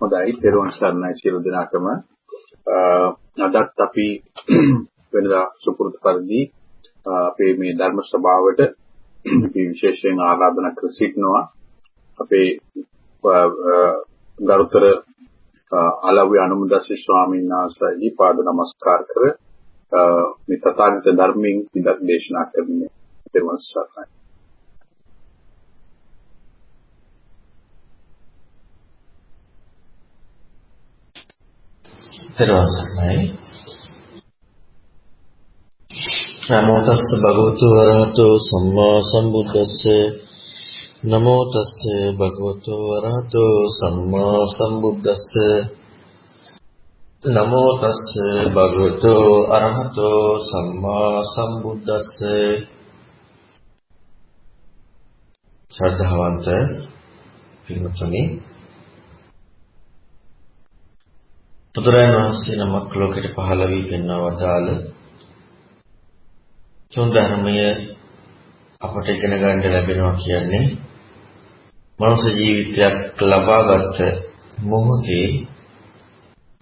හොඳයි. පෙරවන් සරණයි සියලු දෙනාටම. අදත් අපි වෙනදා සුපුරුදු පරිදි අපේ මේ ධර්ම සභාවට අපි විශේෂයෙන් ආරාධනා කර සිටිනවා. අපේ ගරුතර අලව්‍ය අනුමුදස්සි ස්වාමීන් වහන්සේගේ පාද නමස්කාර කර මේ තථාගත ධර්මයෙන් පිටක් දේශනා කරන්නේ පෙරවන් සරණයි. තෙරවසන්නයි නමෝ තස්ස භගවතු වරහතෝ සම්මා සම්බුද්දස්ස. නමෝ තස්ස භගවතු වරහතෝ සම්මා සම්බුද්දස්ස. නමෝ තස්ස භගවතු අරහතෝ සම්මා සම්බුද්දස්ස. ශ්‍රද්ධාවන්ත පින්වත්නි බුදුරජාණන් වහන්සේ නමක් ලෝකෙට පහළ වී පෙන්වා වදාළ තුන් ධර්මය අපට ඉගෙන ගන්න ලැබෙනවා කියන්නේ මනුෂ්‍ය ජීවිතයක් ලබාගත් මොහොතේ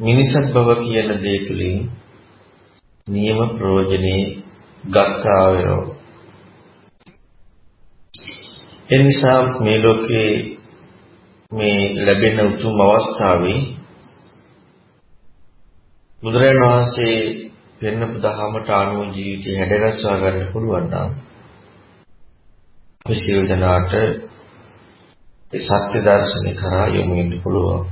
මිනිසත් බව කියන දේ තුලින් නියම ප්‍රයෝජනේ ගත්තා වේරෝ එනිසා මේ ලෝකේ මේ ලැබෙන උතුම් අවස්ථාවේ බුදුරජාණන් වහන්සේ පෙන්වපු දහමට අනුව ජීවිතය හැඩගස්වා ගන්න පුළුවන් නම් අපි සියලු දෙනාට ඒ සත්‍ය දර්ශනය කරා යොමු වෙන්න පුළුවන්.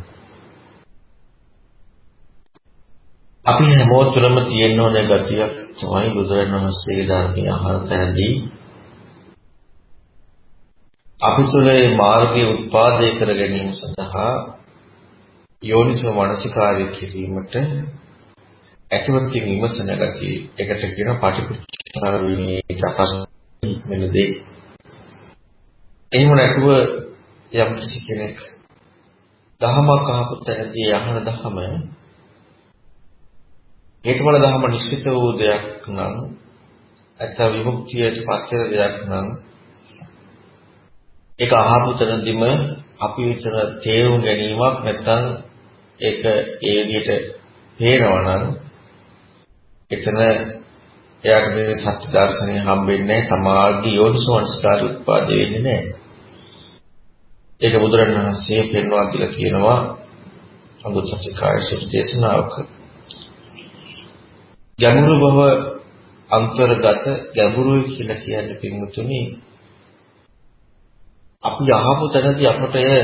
අපි හැමෝම තුළම තියෙන ඕනේ ගතියක් තමයි බුදුරජාණන් වහන්සේගේ ධර්මය අහන තැනදී අපි තුළ මේ මාර්ගය උත්පාදනය කර ගැනීම සඳහා යෝනිසෝ මනසිකාර්ය කිරීමට ඇතිවකින් විමසන ගතිය එකට කියන පටිපුච්චාර විනී තපස් මෙලදී එහෙම නැතුව යම් කිසි කෙනෙක් දහමක් අහපු තැනදී අහන දහම ඒකවල දහම නිශ්චිත වූ දෙයක් නම් අත්‍ය විමුක්තියට පත් වෙන දෙයක් නම් ඒක අහපු තැනදීම අපි විතර තේරුම් ගැනීමක් නැත්නම් ඒක ඒ විදිහට පේනවා නම් එතන එයාට මේ සත්‍ය දර්ශනය හම්බෙන්නේ නැහැ සමාධි යෝනිසෝංස්කාර උත්පාද වෙන්නේ නැහැ. ඒක බුදුරණවහන්සේ පෙන්වා දීලා කියනවා අනුත්සතිකාය සුත්‍ය දේශනාවක. ගැඹුරු බව අන්තර්ගත ගැඹුරුයි කියලා කියන්නේ පින්මුතුනි අපි අහපු තැනදී අපට එය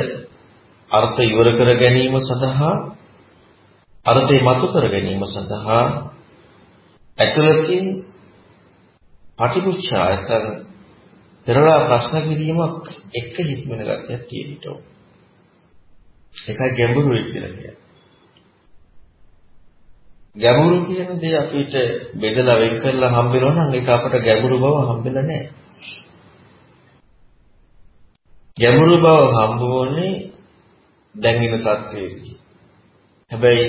අර්ථ ඉවර කර ගැනීම සඳහා අර්ථය මතු කර ගැනීම සඳහා ඇතුළතින් පටිපුච්ඡා නැත්නම් පෙරලා ප්‍රශ්න කිරීමක් එක්ක හිස්මන ගැටියක් තියෙන්න ඕන. ඒකයි ගැඹුරුයි කියලා කියන්නේ. ගැඹුරු කියන දේ අපිට බෙදලා වෙන් කරලා හම්බෙනවා නම් ඒක අපට ගැඹුරු බව හම්බෙලා නැහැ. ගැඹුරු බව හම්බුනේ දැන් ඉන්න තත්ත්වයේදී. හැබැයි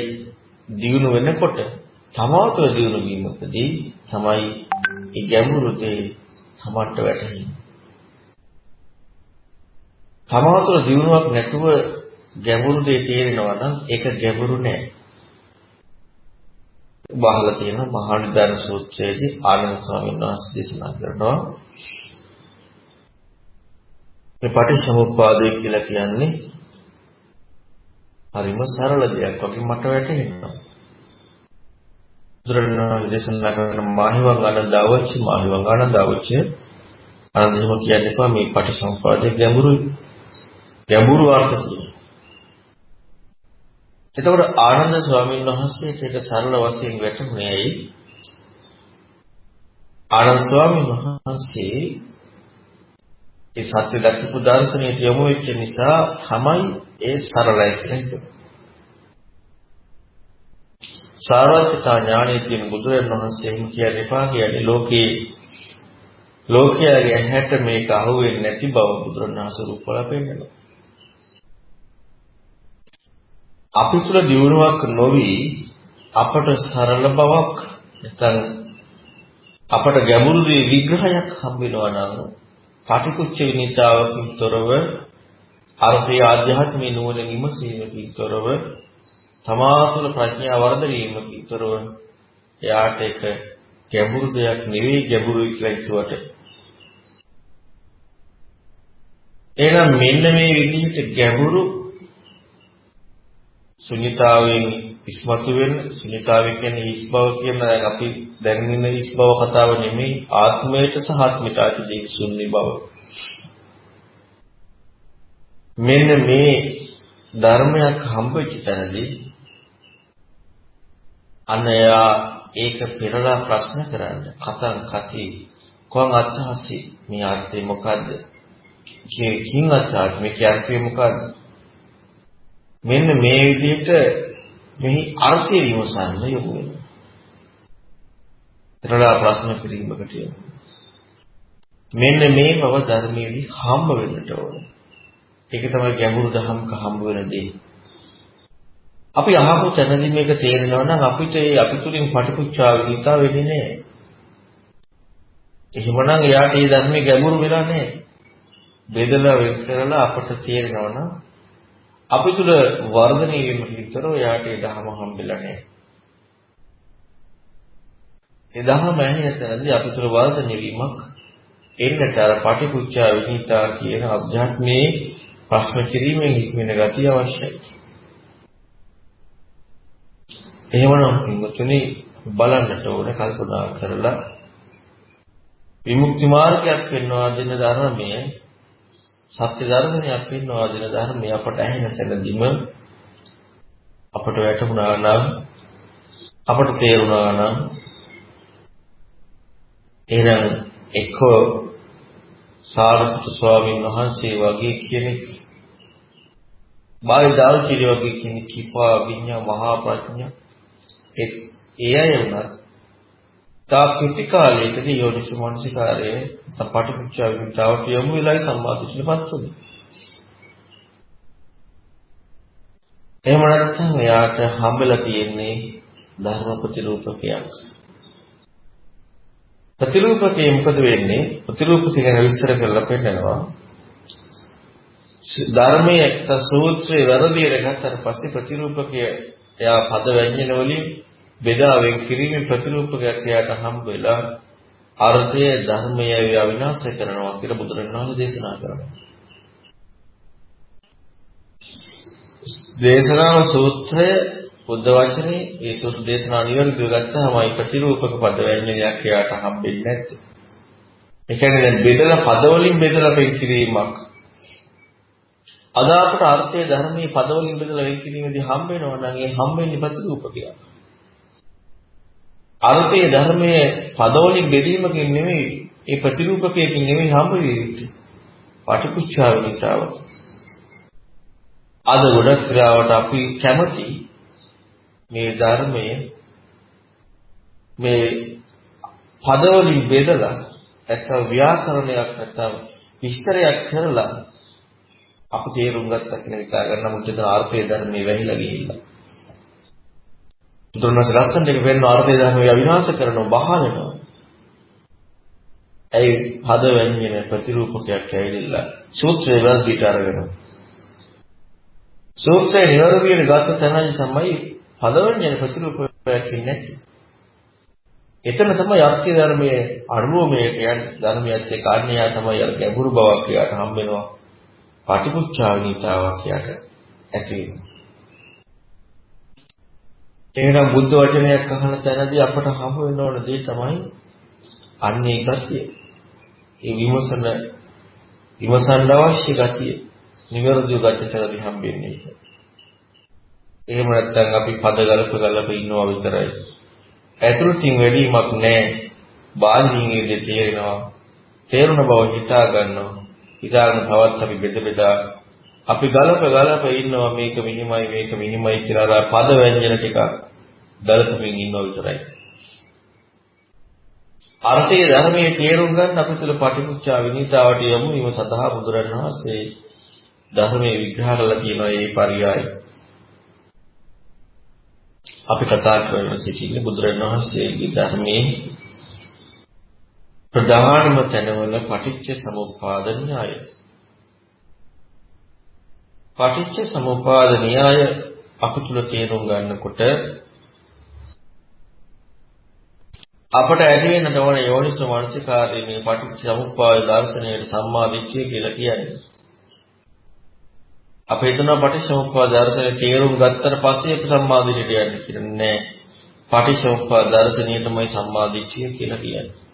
දියුණු වෙනකොට සමාතව දිනු වීමකදී තමයි ඒ ගැඹුරු දේ සමට වැටහෙන්නේ. සමාතව දිනුවක් නැතුව ගැඹුරු දේ තේරෙනවා නම් ඒක ගැඹුරු නෑ. බහලා තියෙන මහා නිදාන සූත්‍රයේදී ආනන්ද ස්වාමීන් වහන්සේ දේශනා කරනවා මේ පටිච්චසමුප්පාදය කියලා කියන්නේ හරිම සරල දෙයක් වගේ මට වැටහෙනවා. බුදුරණවහන්සේ දේශනා කරන මාහිවං ආනන්දවච්ච මාහිවං ආනන්දවච්ච ආනන්දම කියන්නේ කොහොම මේ පටිසම්පාදයේ ගැඹුරු ගැඹුරු අර්ථ තියෙනවා. එතකොට ආනන්ද ස්වාමීන් වහන්සේට ඒක සරල වශයෙන් වැටහුනේ ඇයි? ආනන්ද ස්වාමීන් වහන්සේ ඒ සත්‍ය දක්වපු දර්ශනයට යොමු වෙච්ච නිසා තමයි ඒ සරලයි කියලා හිතුවා. සාරවත්තා ඥානයේ තියෙන බුදුරජාණන් වහන්සේ කියන්නේ එපා කියන්නේ ලෝකේ ලෝකයාගේ ඇහැට මේක අහුවෙන්නේ නැති බව බුදුරජාණන් වහන්සේ රූපවල පෙන්නනවා. අපි තුල දියුණුවක් නොවි අපට සරල බවක් නැත්නම් අපට ගැඹුරු විග්‍රහයක් හම්බ වෙනවා නම් පටිකුච්ච විනිතාවකින් තොරව අර්ථයේ ආධ්‍යාත්මී නුවණින් විමසීමකින් තොරව තමා තුළ ප්‍රඥාව වර්ධනීමකින් තොරව එයාට ඒක ගැඹුරු දෙයක් නෙවෙයි ගැඹුරුයි කියලා හිතුවට එහෙනම් මෙන්න මේ විදිහට ගැඹුරු ශුන්‍යතාවයෙන් ඉස්මතු වෙන ශුන්‍යතාවය කියන්නේ හිස් බව කියන අපි දැන් ඉන්න හිස් බව කතාව නෙමෙයි ආත්මයට සහ ආත්මිට ඇති ශුන්‍ය බව. මෙන්න මේ ධර්මයක් හම්බෙච්ච තැනදී අනයා ඒක පෙරලා ප්‍රශ්න කරන්න කතං කති කොන් අත්හසි මේ අර්ථය මොකද්ද කින් අත්හසි මේ කියන්නේ මොකද්ද මෙන්න මේ විදිහට මෙහි අර්ථය විමසන්න යොමු වෙනවා. ඊටලා ප්‍රශ්න කිරීමකට යොමු. මෙන්න මේ බව ධර්මයේදී හම්බ වෙන්නට ඕන. ඒක තමයි ගැඹුරු දහම්ක හම්බ වෙන දේ. අපි අහපු තැනදී මේක තේරෙනවා නම් අපිට ඒ අපි තුලින් පටිපුච්චා විදිතා වෙන්නේ නැහැ. එහෙමනම් එයාට මේ ධර්මයේ ගැඹුරු වෙලා නැහැ. බෙදලා වෙන් කරලා අපට තේරෙනවා නම් අපි තුල වර්ධනය වීමට විතරෝ යාට ඒ දහම හම්බෙලා නැහැ. ඒ දහම ඇහෙන තැනදී අපි තුල වර්ධනය වීමක් එන්නට අර පටිපුච්චා විනිතා කියන අධ්‍යාත්මයේ ප්‍රශ්න කිරීමෙන් හික්මෙන ගතිය අවශ්‍යයි. එහෙමනම් මුතුනි බලන්නට ඕන කල්පනා කරලා විමුක්ති මාර්ගයක් වෙනවා දෙන ධර්මයේ සත්‍ය දර්ශනයක් වෙනවා දින ධර්මය අපට ඇහෙන තැනදීම අපට වැටුණා නම් අපට තේරුණා නම් එහෙනම් එක්ක සාරිපුත්‍ර ස්වාමීන් වහන්සේ වගේ කෙනෙක් බාහිදාල් කිරි වගේ කෙනෙක් කිපා විඤ්ඤා මහා ප්‍රඥා ඒ අය වුණත් තා කිසි කාලයකදී යෝනිසු මනසිකාරයේ සපාටි පුච්චා විතාවට යමු වෙලයි සම්මාදිටපත් උනේ. එහෙම නැත්නම් එයාට හම්බෙලා තියෙන්නේ ධර්ම ප්‍රතිරූපකයක්. ප්‍රතිරූපකේ මොකද වෙන්නේ? ප්‍රතිරූපකේ ගැන විස්තර කරලා පෙන්නනවා. ධර්මයේ එක්ත සූත්‍රයේ වැරදියට ගත්තට පස්සේ ප්‍රතිරූපකය එයා පද වැඤ්ඤන වලින් බෙදාවෙන් කිරීමේ ප්‍රතිරූපකයක් එයාට හම්බ වෙලා අර්ථය ධර්මය විනාශ කරනවා කියලා බුදුරණවහන්සේ දේශනා කරනවා. දේශනාව සූත්‍රය බුද්ධ වචනේ ඒ සූත්‍ර දේශනා නිවැරදිව ගත්තාම ඒ ප්‍රතිරූපක පද වෙන්නේ දෙයක් එයාට හම්බෙන්නේ නැත්තේ. ඒ කියන්නේ දැන් බෙදලා පද වලින් බෙදලා වෙන් කිරීමක්. අද අපට අර්ථයේ ධර්මයේ පද වලින් බෙදලා වෙන් කිරීමේදී හම්බ වෙනවා නම් ඒ හම්බෙන්නේ ප්‍රතිරූපකයක්. අර්ථයේ ධර්මයේ පදවලින් බෙදීමකින් නෙමෙයි ඒ ප්‍රතිරූපකයකින් නෙමෙයි හම්බ වෙන්නේ. පටිකුච්චාවිතාව. අද ගොඩක් ක්‍රියාවට අපි කැමති මේ ධර්මයේ මේ පදවලින් බෙදලා නැත්නම් ව්‍යාකරණයක් නැත්නම් විස්තරයක් කරලා අපි තේරුම් ගත්තා කියලා හිතා ගන්න මුත් එතන අර්ථයේ ධර්මයේ වැහිලා ගිහිල්ලා බුදුරණස් ලස්සන දෙක වෙන්න අර්ථය ධර්මය විනාශ කරනවා බහලනවා. ඇයි හද වෙන්නේ ප්‍රතිරූපකයක් ඇවිල්ලා සූත්‍රයේ වර්ගීට අරගෙන. සූත්‍රයේ නිවර්ගියට ගත තැනදී තමයි හදවන්නේ ප්‍රතිරූපකයක් ඉන්නේ. එතන තමයි අර්ථය ධර්මයේ අනුමෝමයේ කියන්නේ ධර්මයත් එක්ක අන්‍යය තමයි අර ගැඹුරු බවක් යාට හම්බ වෙනවා. පටිපුච්චාවිනීතාවක් යාට ඇති වෙනවා. එහෙනම් බුද්ධ වචනයක් අහන තැනදී අපට හමු වෙන ඕන දේ තමයි අන්නේ ගතිය. ඒ විමසන විමසන්න අවශ්‍ය ගතිය. නිවැරදිව ගතියටදී හම්බෙන්නේ. එහෙම නැත්නම් අපි පද ගලප ගලප ඉන්නවා විතරයි. ඇතුළතින් වැඩිමක් නැහැ. බාහිරින් ඉඳි තේරෙනවා. තේරුණ බව හිතා ගන්නවා. හිතාගෙන තවත් අපි බෙද බෙදා අපි ගලප ගලප ඉන්නවා මේක මෙහිමයි මේක මෙහිමයි කියලා පද වැඤ්ජන ටික ගලපමින් ඉන්නවා විතරයි. අර්ථයේ ධර්මයේ තේරුම් ගන්න අපි තුල පටිමුච්චා විනීතාවට යමු ඊම සඳහා බුදුරණවහන්සේ ධර්මයේ විග්‍රහ කරලා තියෙනවා මේ පරියාය. අපි කතා කරන සිටින්නේ බුදුරණවහන්සේගේ ධර්මයේ ප්‍රධානම තැනවල පටිච්ච සමුප්පාද න්‍යායයි. පටිච්ච සමුප්පාද න්‍යාය අපතුල තේරුම් ගන්නකොට අපට ඇති වෙන්නට ඕන යෝනිසෝ මනසිකාරයේ මේ පටිච්ච සමුප්පාද දර්ශනයේ සම්මාදිට්ඨිය කියලා කියන්නේ. අපි හිතනවා පටිච්ච සමුප්පාද දර්ශනයේ තේරුම් ගත්තට පස්සේ අපි සම්මාදිට්ඨියට යන්නේ කියලා නෑ. පටිච්ච සමුප්පාද දර්ශනය තමයි සම්මාදිට්ඨිය කියලා කියන්නේ.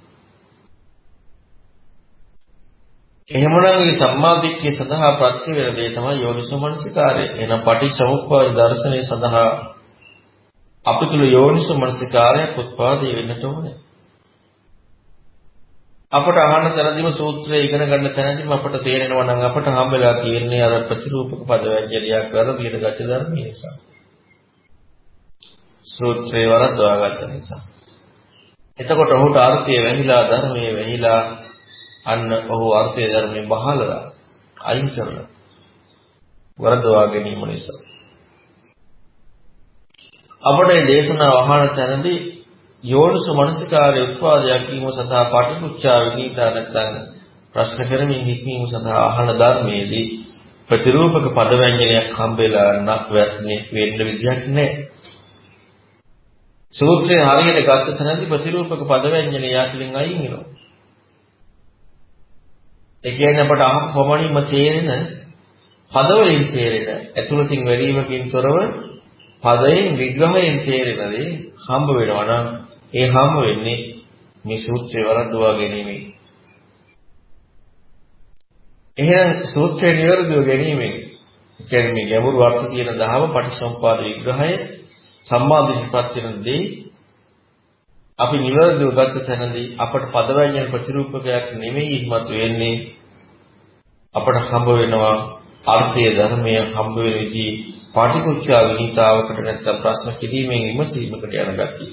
එහෙමනම් මේ සම්මාදිට්ඨිය සඳහා ප්‍රත්‍ය වෙන දේ තමයි යෝනිසෝ මනසිකාරය. එහෙනම් පටිච්ච සමුප්පාද දර්ශනය සඳහා අපි තුල යෝනිසෝ මනසිකාරයක් උත්පාදේ වෙන්නට ඕනේ. අපට අහන තැනදීම සූත්‍රය ඉගෙන ගන්න තැනදීම අපට තේරෙනවා නම් අපට හම්බෙලා තියෙන්නේ අර ප්‍රතිරූපක පදවැජ්‍යලියක් කරලා විදිහට ගච්ඡ ධර්මයේ නිසා. සූත්‍රේ වරද්දවා ගත්ත නිසා. එතකොට ඔහුට අර්ථය වැහිලා ධර්මයේ වැහිලා අන්න ඔහු අර්ථය ධර්මයේ බහලලා අයින් කරලා වරදවා ගැනීම නිසා. අපට මේ දේශනාව අහන තැනදී යෝනිසු මනසිකාරයේ උත්පාදයක් වීම සඳහා පටිච්චා විනීතා නැත්නම් ප්‍රශ්න කරමින් හික්මීම සඳහා අහන ධර්මයේදී ප්‍රතිරූපක පදවැන්ජනයක් හම්බෙලා නැත්නම් වෙන්න විදියක් නැහැ. සූත්‍රයේ හරියට ගත්ත තැනදී ප්‍රතිරූපක පදවැන්ජනය යටින් අයින් වෙනවා. ඒ කියන්නේ අපට අහපු පමණින්ම තේරෙන පදවලින් තේරෙන ඇතුළතින් වැඩිවකින් තොරව පදයෙන් විග්‍රහයෙන් තේරෙන දේ හම්බ වෙනවා නම් ඒ හම්බ වෙන්නේ මේ සූත්‍රය වරද්දවා ගැනීමෙන්. එහෙනම් සූත්‍රය නිවැරදිව ගැනීමෙන් කියන්නේ මේ ගැඹුරු අර්ථ තියෙන දහම පටිසම්පාද විග්‍රහය සම්මාදිටපත් වෙන දේ අපි නිවැරදිව ගත්ත තැනදී අපට පදවැයන් ප්‍රතිරූපකයක් නෙමෙයි ඉස්මතු වෙන්නේ අපට හම්බ වෙනවා අර්ථයේ ධර්මයේ හම්බ වෙන විදිහ පාටිකුච්චා විහිතාවකට නැත්නම් ප්‍රශ්න කිරීමෙන් විමසීමකට යන ගතිය.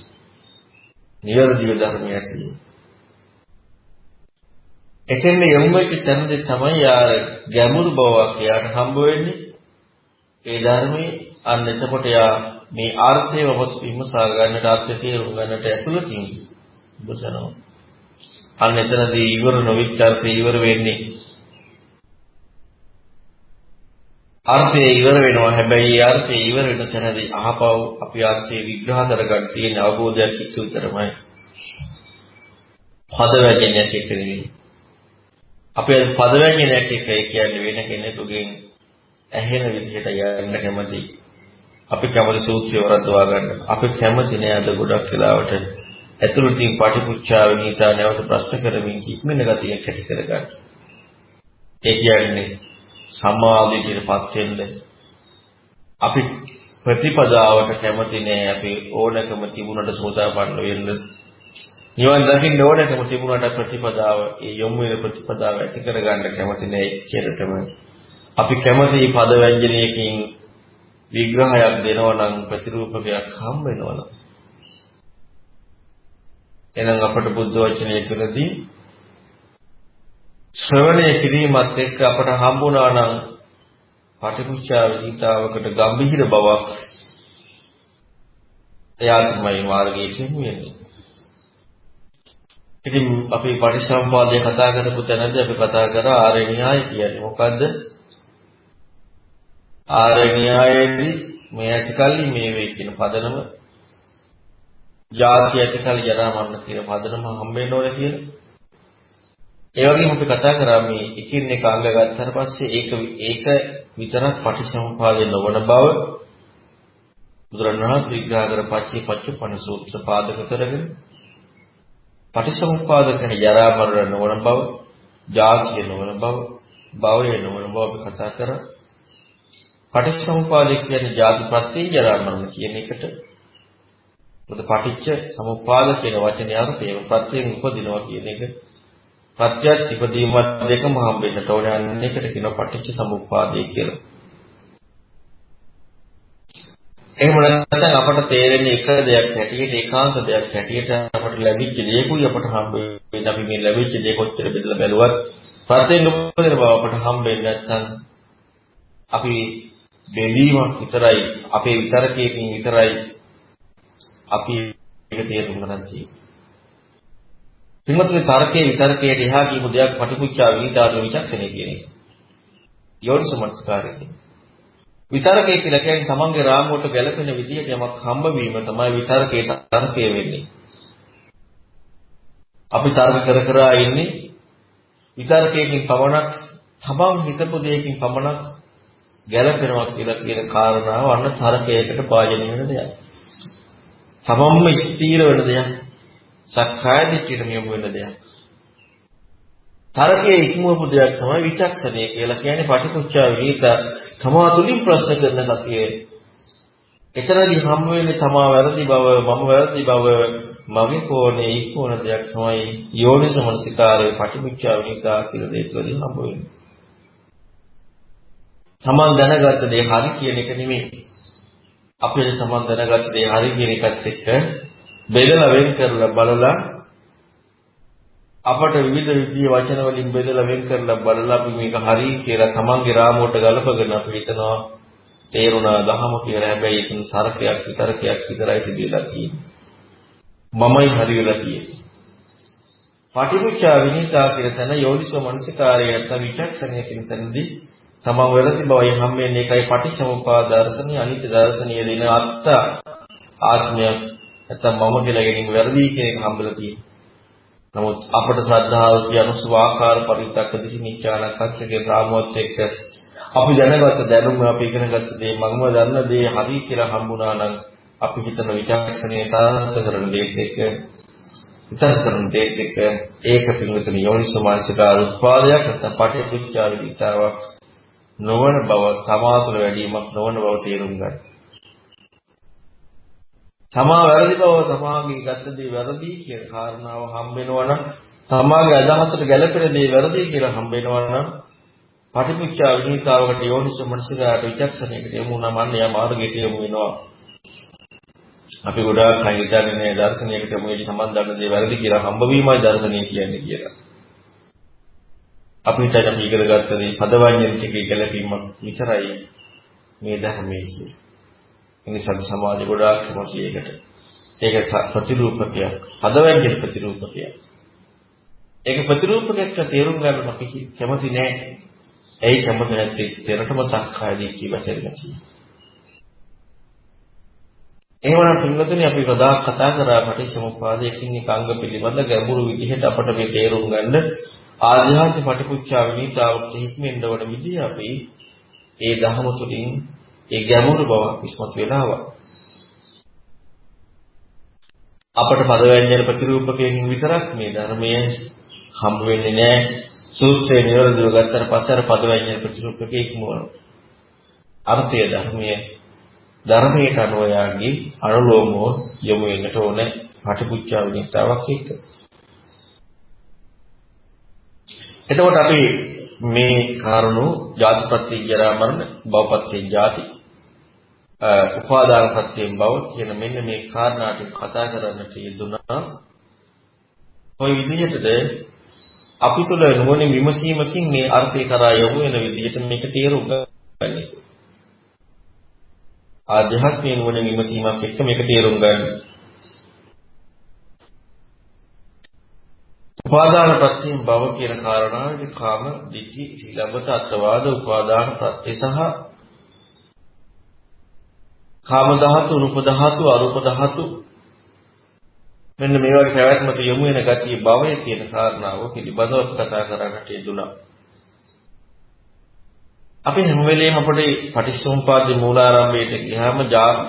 නිවැරදිව ධර්මය ඇසීම. එතෙන් යොමු වෙච්ච තැනදී තමයි යාර ගැඹුරු බවක් යාට හම්බ වෙන්නේ. ඒ ධර්මයේ අන්න එතකොට යා මේ ආර්ථය විමසා ගන්නට අර්ථය තේරුම් ගන්නට ඇතුළතින් බුසනවා. අන්න එතනදී ඉවර නොවිච්ච අර්ථය ඉවර වෙන්නේ අර්ථය ඉවර වෙනවා. හැබැයි අර්ථය ඉවර වෙන තැනදී අහපව් අපි අර්ථය විග්‍රහ කරගන්න තියෙන අවබෝධයක් එක්ක විතරමයි. පද වැජනයක් එක්ක නෙවෙයි. අපේ පද වැජනයක් එක්ක ඒ කියන්නේ වෙන කෙනෙකුගෙන් ඇහෙන විදිහට යන්න කැමති. අපි කැමති සූත්‍රය වරද්දවා ගන්න. අපි කැමති නෑ අද ගොඩක් වෙලාවට ඇතුළතින් පටිපුච්චා විනීතා නැවත ප්‍රශ්න කරමින් කික්මෙන ගතියක් ඇති කරගන්න. ඒ කියන්නේ සමාධියටපත් වෙන්න අපි ප්‍රතිපදාවට කැමති නෑ අපි ඕනකම තිබුණට සෝදාපන්න වෙන්න නිවන් දකින්න ඕනකම තිබුණට ප්‍රතිපදාව ඒ යොමු වෙන ප්‍රතිපදාව ඇති කරගන්න කැමති නෑ කියලටම අපි කැමති පද ව්‍යංජනයකින් විග්‍රහයක් දෙනවා නම් ප්‍රතිරූපකයක් හම් වෙනවා නම් එහෙනම් අපට බුද්ධ වචනය තුළදී ශ්‍රවණය කිරීමත් එක්ක අපට හම්බුණා නම් පටිපුච්චා විහිතාවකට ගම්භීර බවක් එයා තමයි මාර්ගයේ කියන්නේ. ඉතින් අපි පටිසම්පාදයේ කතා කරපු තැනදී අපි කතා කරා ආර්ය න්‍යාය කියන්නේ මොකද්ද? ආර්ය න්‍යායයේදී මේ ඇතිකල්ලි මේ වේ කියන පදනම ජාති ඇතිකල්ලි ජරා මරණ කියන පදනම හම්බෙන්න ඕනේ කියලා. ඒ වගේම අපි කතා කරා මේ එකින් එක අංග ගත්තාට පස්සේ ඒක ඒක විතරක් පටිසමුපාදේ නොවන බව බුදුරණවහන්සේ විග්‍රහ කර පච්චේ පච්චපණ සූත්‍ර පාදක කරගෙන පටිසමුපාද කියන්නේ ජරා මරණ නොවන බව, ජාතිය නොවන බව, භවය නොවන බව අපි කතා කරා. පටිසමුපාද කියන්නේ ජාතිපත්‍ය ජරා මරණ කියන එකට. මොකද පටිච්ච සමුපාද කියන වචනේ අර්ථය ප්‍රත්‍යයෙන් උපදිනවා කියන එක. ප්‍රත්‍යත් ඉපදීමත් දෙකම හම්බෙන්නට ඕනේ අන්නේකට කියන පටිච්ච සමුප්පාදය කියලා. එහෙම නැත්නම් අපට තේරෙන එක දෙයක් හැටියට ඒකාන්ත දෙයක් හැටියට අපට ලැබිච්ච දේකුයි අපට හම්බ වෙන්නේ. අපි මේ ලැබිච්ච දේ කොච්චර බෙදලා බැලුවත් ප්‍රත්‍යයෙන් උපදින බව අපට හම්බෙන්නේ නැත්නම් අපි බෙදීමක් විතරයි අපේ විතරකයකින් විතරයි අපි ඒක තේරුම් ගන්න තියෙන්නේ. පින්වත්නි තර්කයේ විතර්කයට එහා කියපු දෙයක් පටිපුච්චා විනිතාව විචක්ෂණය කියන එක. යෝනිසමස්කාරය කියන්නේ. විතරකේ කියලා කියන්නේ තමන්ගේ රාමුවට ගැලපෙන විදිහට යමක් හම්බ වීම තමයි විතරකේ තර්කය වෙන්නේ. අපි තර්ක කර කර ඉන්නේ විතරකයකින් පමණක් තමන් හිතපු දෙයකින් පමණක් ගැලපෙනවා කියලා කියන කාරණාව අන්න තර්කයකට භාජනය වෙන දෙයක්. තමන්ම ස්ථීර වෙන දෙයක්. සක්කාය දිට්ඨියට යොමු වෙන දෙයක්. තරකයේ ඉක්මවපු දෙයක් තමයි විචක්ෂණය කියලා කියන්නේ පටිකුච්චා විනීත තමා තුලින් ප්‍රශ්න කරන සතියේ. එතරම්දි හම් වෙන්නේ තමා වැරදි බව මම වැරදි බව මගේ කෝණේ ඉක්මවන දෙයක් තමයි යෝනිසමනසිකාරයේ පටිකුච්චා විනීත කියලා දෙයක් වලින් හම්බ වෙන්නේ. තමන් දැනගත්ත දේ හරි කියන එක නෙමෙයි. අපේ තමන් දැනගත්ත දේ හරි කියන එකත් එක්ක බෙදලා වෙන් කරලා බලලා අපට විවිධ විදිහේ වචන වලින් බෙදලා වෙන් කරලා බලලා අපි මේක හරි කියලා තමන්ගේ රාමුවට ගලපගෙන අපි හිතනවා තේරුණා දහම කියලා හැබැයි ඒකෙන් තර්කයක් විතරකයක් විතරයි සිදුවලා තියෙන්නේ. මමයි හරි වෙලා තියෙන්නේ. පටිවිචා විනීතා කියන තැන යෝනිසෝ මනසිකාරය නැත්නම් විචක්ෂණය කියන තැනදී තමන් වැරදි බවයි හම්බෙන්නේ ඒකයි පටිච්චසමුප්පාද දර්ශනීය අනිත්‍ය දර්ශනීය දින අත්ත ආත්මයක් නැත්නම් මම කියලා ගැනීම වැරදි කියන එක හම්බෙලා තියෙනවා. නමුත් අපට ශ්‍රද්ධාව කියන සුවාකාර පරිත්තක දිනිච්ඡානකච්චගේ රාමුවත් එක්ක අපි දැනගත්ත දැනුම අපි ඉගෙනගත්ත දේ මගම දන්න දේ හරි කියලා හම්බුණා නම් අපි හිතන විචක්ෂණයේ තාරක කරන දේත් එක්ක විතර කරන දේත් එක්ක ඒක පිළිවෙතන යෝනිසමානසිකාර උත්පාදයක් නැත්නම් පටිච්ච විචාරිතාවක් නොවන බව තමාතුල වැඩිවීමක් නොවන බව තේරුම් ගන්න. තමා වැරදි බව තමාගේ ගත්ත දේ වැරදි කියන කාරණාව හම්බ වෙනවා නම් තමාගේ අදහසට ගැළපෙන දේ වැරදි කියලා හම්බ වෙනවා නම් පටිපිච්චා විනීතාවකට යෝනිස මනසකට විචක්ෂණයකට යමු නම් අන්න යා මාර්ගයට යමු වෙනවා. අපි ගොඩාක් අය හිතන්නේ නෑ දර්ශනයකට යමු වෙලි සම්බන්ධ ගන්න දේ වැරදි කියලා හම්බ වීමයි දර්ශනය කියන්නේ කියලා. අපි හිතන්නේ අපි ඉගෙන ගත්ත දේ පදවඤ්ඤන් ටිකේ ගැළපීමක් විතරයි මේ ධර්මයේ කියන්නේ. එනිසා සමාජ ගොඩාක් කැමති ඒකට. ඒක ප්‍රතිරූපකයක්. පදවැන්ජන ප්‍රතිරූපකයක්. ඒක ප්‍රතිරූපකයක් තේරුම් ගන්න අපි කැමති නෑ. ඇයි කැමති නැත්තේ? දෙරටම සක්කාය දිට්ඨිය වැටෙලා තියෙනවා. එහෙමනම් පින්වතුනි අපි ප්‍රදා කතා කරා පටිච්චසමුප්පාදයකින් එක අංග පිළිබඳ ගැඹුරු විදිහට අපට මේ තේරුම් ගන්න ආධ්‍යාත්ම පටිපුච්චා විනීතාවට හික්මෙන්න වන විදිහ අපි ඒ ධහම තුලින් ඒ ගැඹුරු බව ඉස්මතු වෙලා ආවා. අපට පදවැන්ජන ප්‍රතිරූපකයෙන් විතරක් මේ ධර්මය හම්බ වෙන්නේ නැහැ. සූත්‍රයේ නිරෝධව ගත්තට පස්සේ අර පදවැන්ජන ප්‍රතිරූපකේ ඉක්මවන. අර්ථය ධර්මයේ ධර්මයට අනුව යාගේ අනුලෝමෝ යොමු වෙන්නට ඕනේ පටිපුච්චා විනිතාවක් එක්ක. එතකොට අපි මේ කාරණු ජාතිපත්‍ය ජරා මරණ භවපත්‍ය ජාති උපාදාන ප්‍රත්‍යයෙන් බව කියන මෙන්න මේ කාරණා ටික කතා කරන්නට යෙදුනා. කොයි විදිහටද අපි තුල නුවණින් විමසීමකින් මේ අර්ථය කරා යොමු වෙන විදිහට මේක තේරුම් ගන්න. ආධ්‍යාත්මික නුවණින් විමසීමක් එක්ක මේක තේරුම් ගන්න. උපාදාන ප්‍රත්‍යයෙන් භව කියන කාරණාවේදී කාම, ditthi, සීලබ්බත, අත්වාද, උපාදාන ප්‍රත්‍ය සහ කාම ධාතු, රූප ධාතු, අරූප ධාතු මෙන්න මේ වගේ පැවැත්මට යොමු වෙන ගතිය භවය කියන කාරණාව පිළිබඳව කතා කරන්නට යෙදුණා. අපි හැම වෙලේම අපේ පටිච්චසමුපාදේ මූලාරම්භයට ගියාම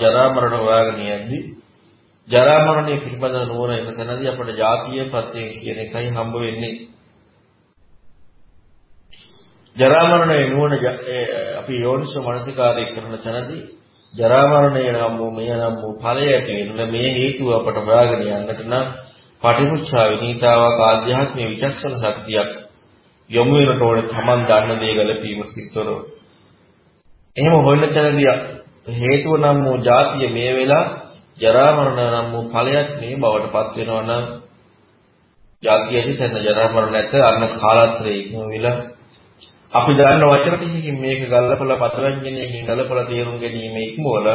ජරා මරණ හොයාගෙන යද්දී ජරා මරණය පිළිබඳව නුවණ එතනදී අපිට ජාතිය පත්‍යය කියන එකයි හම්බ වෙන්නේ. ජරා මරණය නුවණ අපි යෝනිසෝ මනසිකාරය කරන තැනදී ජරා මරණය නම් වූ මෙය නම් වූ ඵලය ඇති වෙන මේ හේතුව අපට හොයාගෙන යන්නට නම් පටිමුච්ඡා විනීතාවක් ආධ්‍යාත්මික විචක්ෂණ ශක්තියක් යොමු වෙනට ඕනේ Taman දන්න දේ ගලපීමකින්තොරව. එහෙම හොයන තැනදී හේතුව නම් වූ ජාතිය මේ වෙලා ජරා මරණ නම් වූ ඵලයක් මේ බවට පත් වෙනවා නම් ජාතියදී තන ජරා මරණ නැත අන්න කාලත්‍රයේ ඉක්මවිලා අපි දන්න වචන ටිකකින් මේක ගල්ලපලා පතරංජනයකින් ගලපලා තේරුම් ගැනීම ඉක්මවල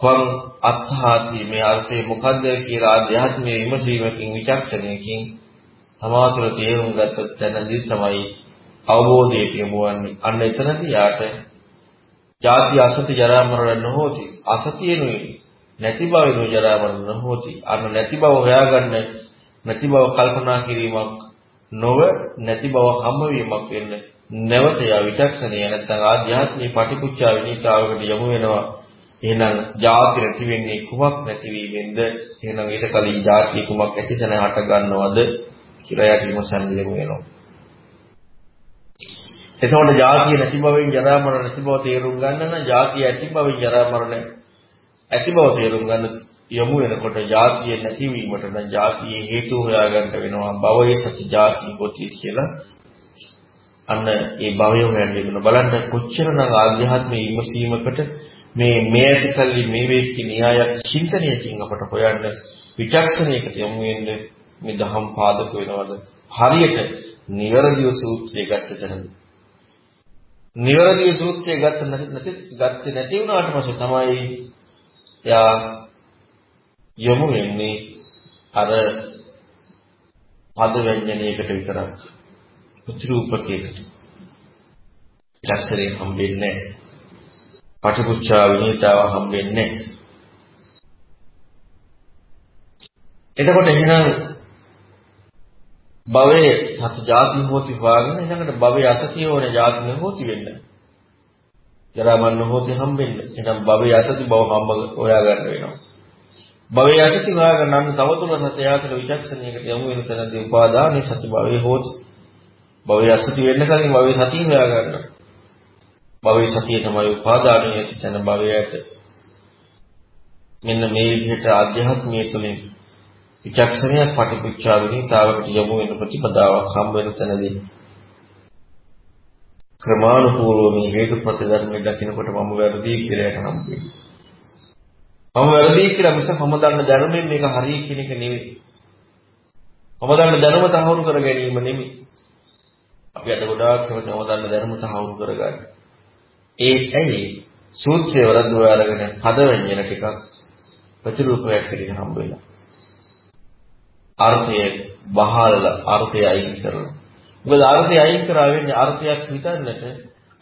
කොම් අත්හාති මේ අර්ථය මොකද්ද කියලා ආධ්‍යාත්මයේ විමසීමකින් විචක්ෂණයකින් තමාතුල තේරුම් ගත්තොත් තැනදී තමයි අවබෝධයට යමුවන්නේ. අන්න එතනදී යාට ජාති අසති ජරා මරණ නොහොති. අසතියනුයි නැති බවිනු ජරා මරණ නොහොති. අන්න නැති බව හොයාගන්න නැති බව කල්පනා කිරීමක් නොව නැති බව හම්බවීමක් වෙන්නේ නැවත යා විචක්ෂණය නැත්නම් ආධ්‍යාත්මික පටිපුච්චා විනීතාවකට යමු වෙනවා. එහෙනම් ජාති නැති වෙන්නේ කුමක් නැතිවීමෙන්ද? එහෙනම් ඊට කලින් ජාති කුමක් ඇතිසන හට ගන්නවද කියලා යටි විමසන්න යමු වෙනවා. එතකොට ජාතිය නැති බවෙන් ජරා මරණ නැති බව තේරුම් ගන්න නම් ජාතිය ඇති බවෙන් ජරා මරණ ඇති බව තේරුම් ගන්න යමු වෙනකොට ජාතිය නැතිවීමට නම් ජාතියේ හේතු හොයාගන්න වෙනවා. භවයේ සති ජාති කොටි කියලා. අන්න ඒ භවය හොයන්න වෙන බලන්න කොච්චරනම් ආධ්‍යාත්මික විමසීමකට මේ මේ ඇතිකල්ලි මේ වේකී න්‍යායක් චින්තනයකින් අපට හොයන්න විචක්ෂණයකට යමු වෙන්නේ මේ දහම් පාදක වෙනවද? හරියට නිවැරදිව සූත්‍රය ගත්ත තැනදී නිවැරදි සූත්‍රය ගත්ත නැති ගත්තේ නැති වුණාට පස්සේ තමයි එයා යොමු වෙන්නේ අර පද ව්‍යංජනයකට විතරක් උත්‍රූපකයකට චක්ෂරේ හම්බෙන්නේ නැහැ. පටිපුච්චා විනීතාව හම්බෙන්නේ නැහැ. එතකොට එහෙනම් භවයේ සත් ජාති හෝති හොයාගෙන ඊළඟට භවයේ අසතිය ඕනේ ජාති හෝති වෙන්න. ජරා මරණ හෝති හම්බෙන්න. එහෙනම් භවයේ අසති භව හම්බ හොයා ගන්න වෙනවා. භවයේ අසති හොයාගෙන නම් තවතුන සත්‍යයතර විචක්ෂණයකට යමු වෙන තැනදී උපාදානේ සති භවයේ හෝති. භවයේ අසති වෙන්න කලින් භවයේ සතිය හොයා ගන්න. භවයේ සතිය තමයි උපාදානයේ සිටින භවයට. මෙන්න මේ විදිහට ආධ්‍යාත්මීය තුලින් විචක්ෂණයක් පටිපුච්චාවිනීතාවකට යොමු වෙන ප්‍රතිපදාවක් හම් වෙන තැනදී ක්‍රමානුකූලව මේ හේතුප්‍රති ධර්මයේ දකින්නකොට මම වැරදි කියලා යටනම් වෙන්නේ. මම වැරදි කියලා මිස මම දන්න ධර්මයෙන් මේක හරිය කියන එක නෙවෙයි. මම දන්න දැනුම තහවුරු කර ගැනීම නෙවෙයි. අපි අද ගොඩාක් කැමති මම දන්න දැනුම තහවුරු කරගන්න. ඒ ඇයි සූත්‍රය වරද්දව අරගෙන පද වෙන්නේ ටිකක් ප්‍රතිරූපයක් විදිහට හම්බ වෙලා. අර්ථය බහාලලා අර්ථය අයින් කරනවා. මොකද අර්ථය අයින් කරා වෙන්නේ අර්ථයක් හිතන්නට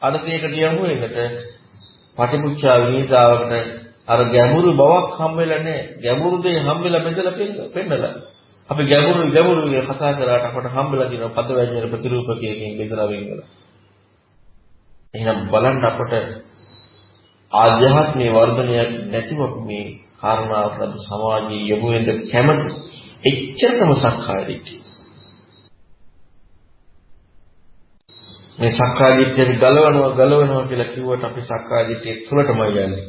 අර්ථයකට යමු වෙනට පටිපුච්චා විනීතාවකට අර ගැඹුරු බවක් හම්බෙලා නැහැ. ගැඹුරු දෙය හම්බෙලා බෙදලා පෙන්නලා. අපි ගැඹුරු ගැඹුරු කතා කරාට අපට හම්බෙලා දින පද වැඤ්ඤන ප්‍රතිරූපකයකින් බෙදලා වෙන්නලා. එහෙනම් බලන්න අපට ආධ්‍යාත්මීය වර්ධනයක් නැතිව මේ කාරණාවට සමාජීය යොමු වෙන්න කැමති එච්චරම සක්කාය දිට්ඨිය. මේ සක්කාය දිට්ඨිය ගලවනවා ගලවනවා කියලා කිව්වට අපි සක්කාය දිට්ඨිය තුලටමයි යන්නේ.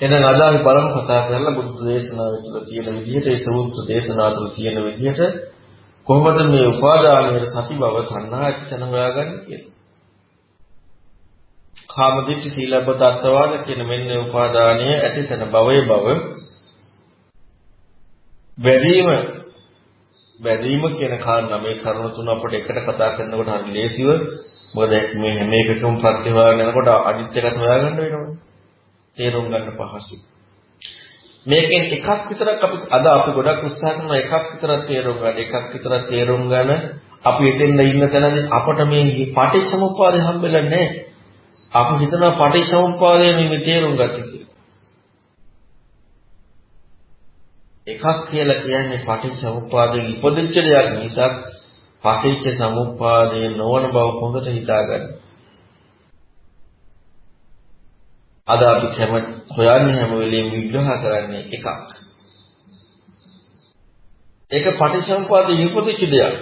එහෙනම් අද අපි බලමු කතා කරලා බුද්ධ දේශනාව තුළ තියෙන විදිහට ඒ සූත්‍ර දේශනාව තුළ තියෙන විදිහට කොහොමද මේ උපාදානයේ සති බව තණ්හා ඇතිසන හොයාගන්නේ කියලා. කාමදිට්ඨි සීලබ්බත අත්වාද කියන මෙන්න උපාදානයේ ඇතිසන භවයේ බව බැඳීම බැඳීම කියන කාරණා මේ කරුණු තුන අපිට එකට කතා කරනකොට හරි ලේසිව. මොකද මේ හැම එකකම ප්‍රත්‍ය හොයාගෙන යනකොට අනිත් එකත් හොයාගන්න වෙනවනේ. තේරුම් ගන්න පහසුයි. මේකෙන් එකක් විතරක් අපි අද අපි ගොඩක් උත්සාහ කරන එකක් විතරක් තේරුම් ගන්න එකක් විතරක් තේරුම් ගන්න අපි එතෙන්ද ඉන්න තැනදී අපට මේ පටිච්චසමුප්පාදය හම්බෙලා නැහැ. අපි හිතනවා පටිච්චසමුප්පාදය නෙමෙයි තේරුම් ගත්තේ කියලා. එකක් කියලා කියන්නේ පටිච්චසමුප්පාදයෙන් ඉපදිච්ච දෙයක් මිසක් පටිච්ච සමුප්පාදයේ නොවන බව හොඳට හිතාගන්න. අද අපි කැම හොයන්නේ හැම වෙලෙම විග්‍රහ කරන්නේ එකක්. ඒක පටිච්චසමුප්පාදයෙන් ඉපදිච්ච දෙයක්.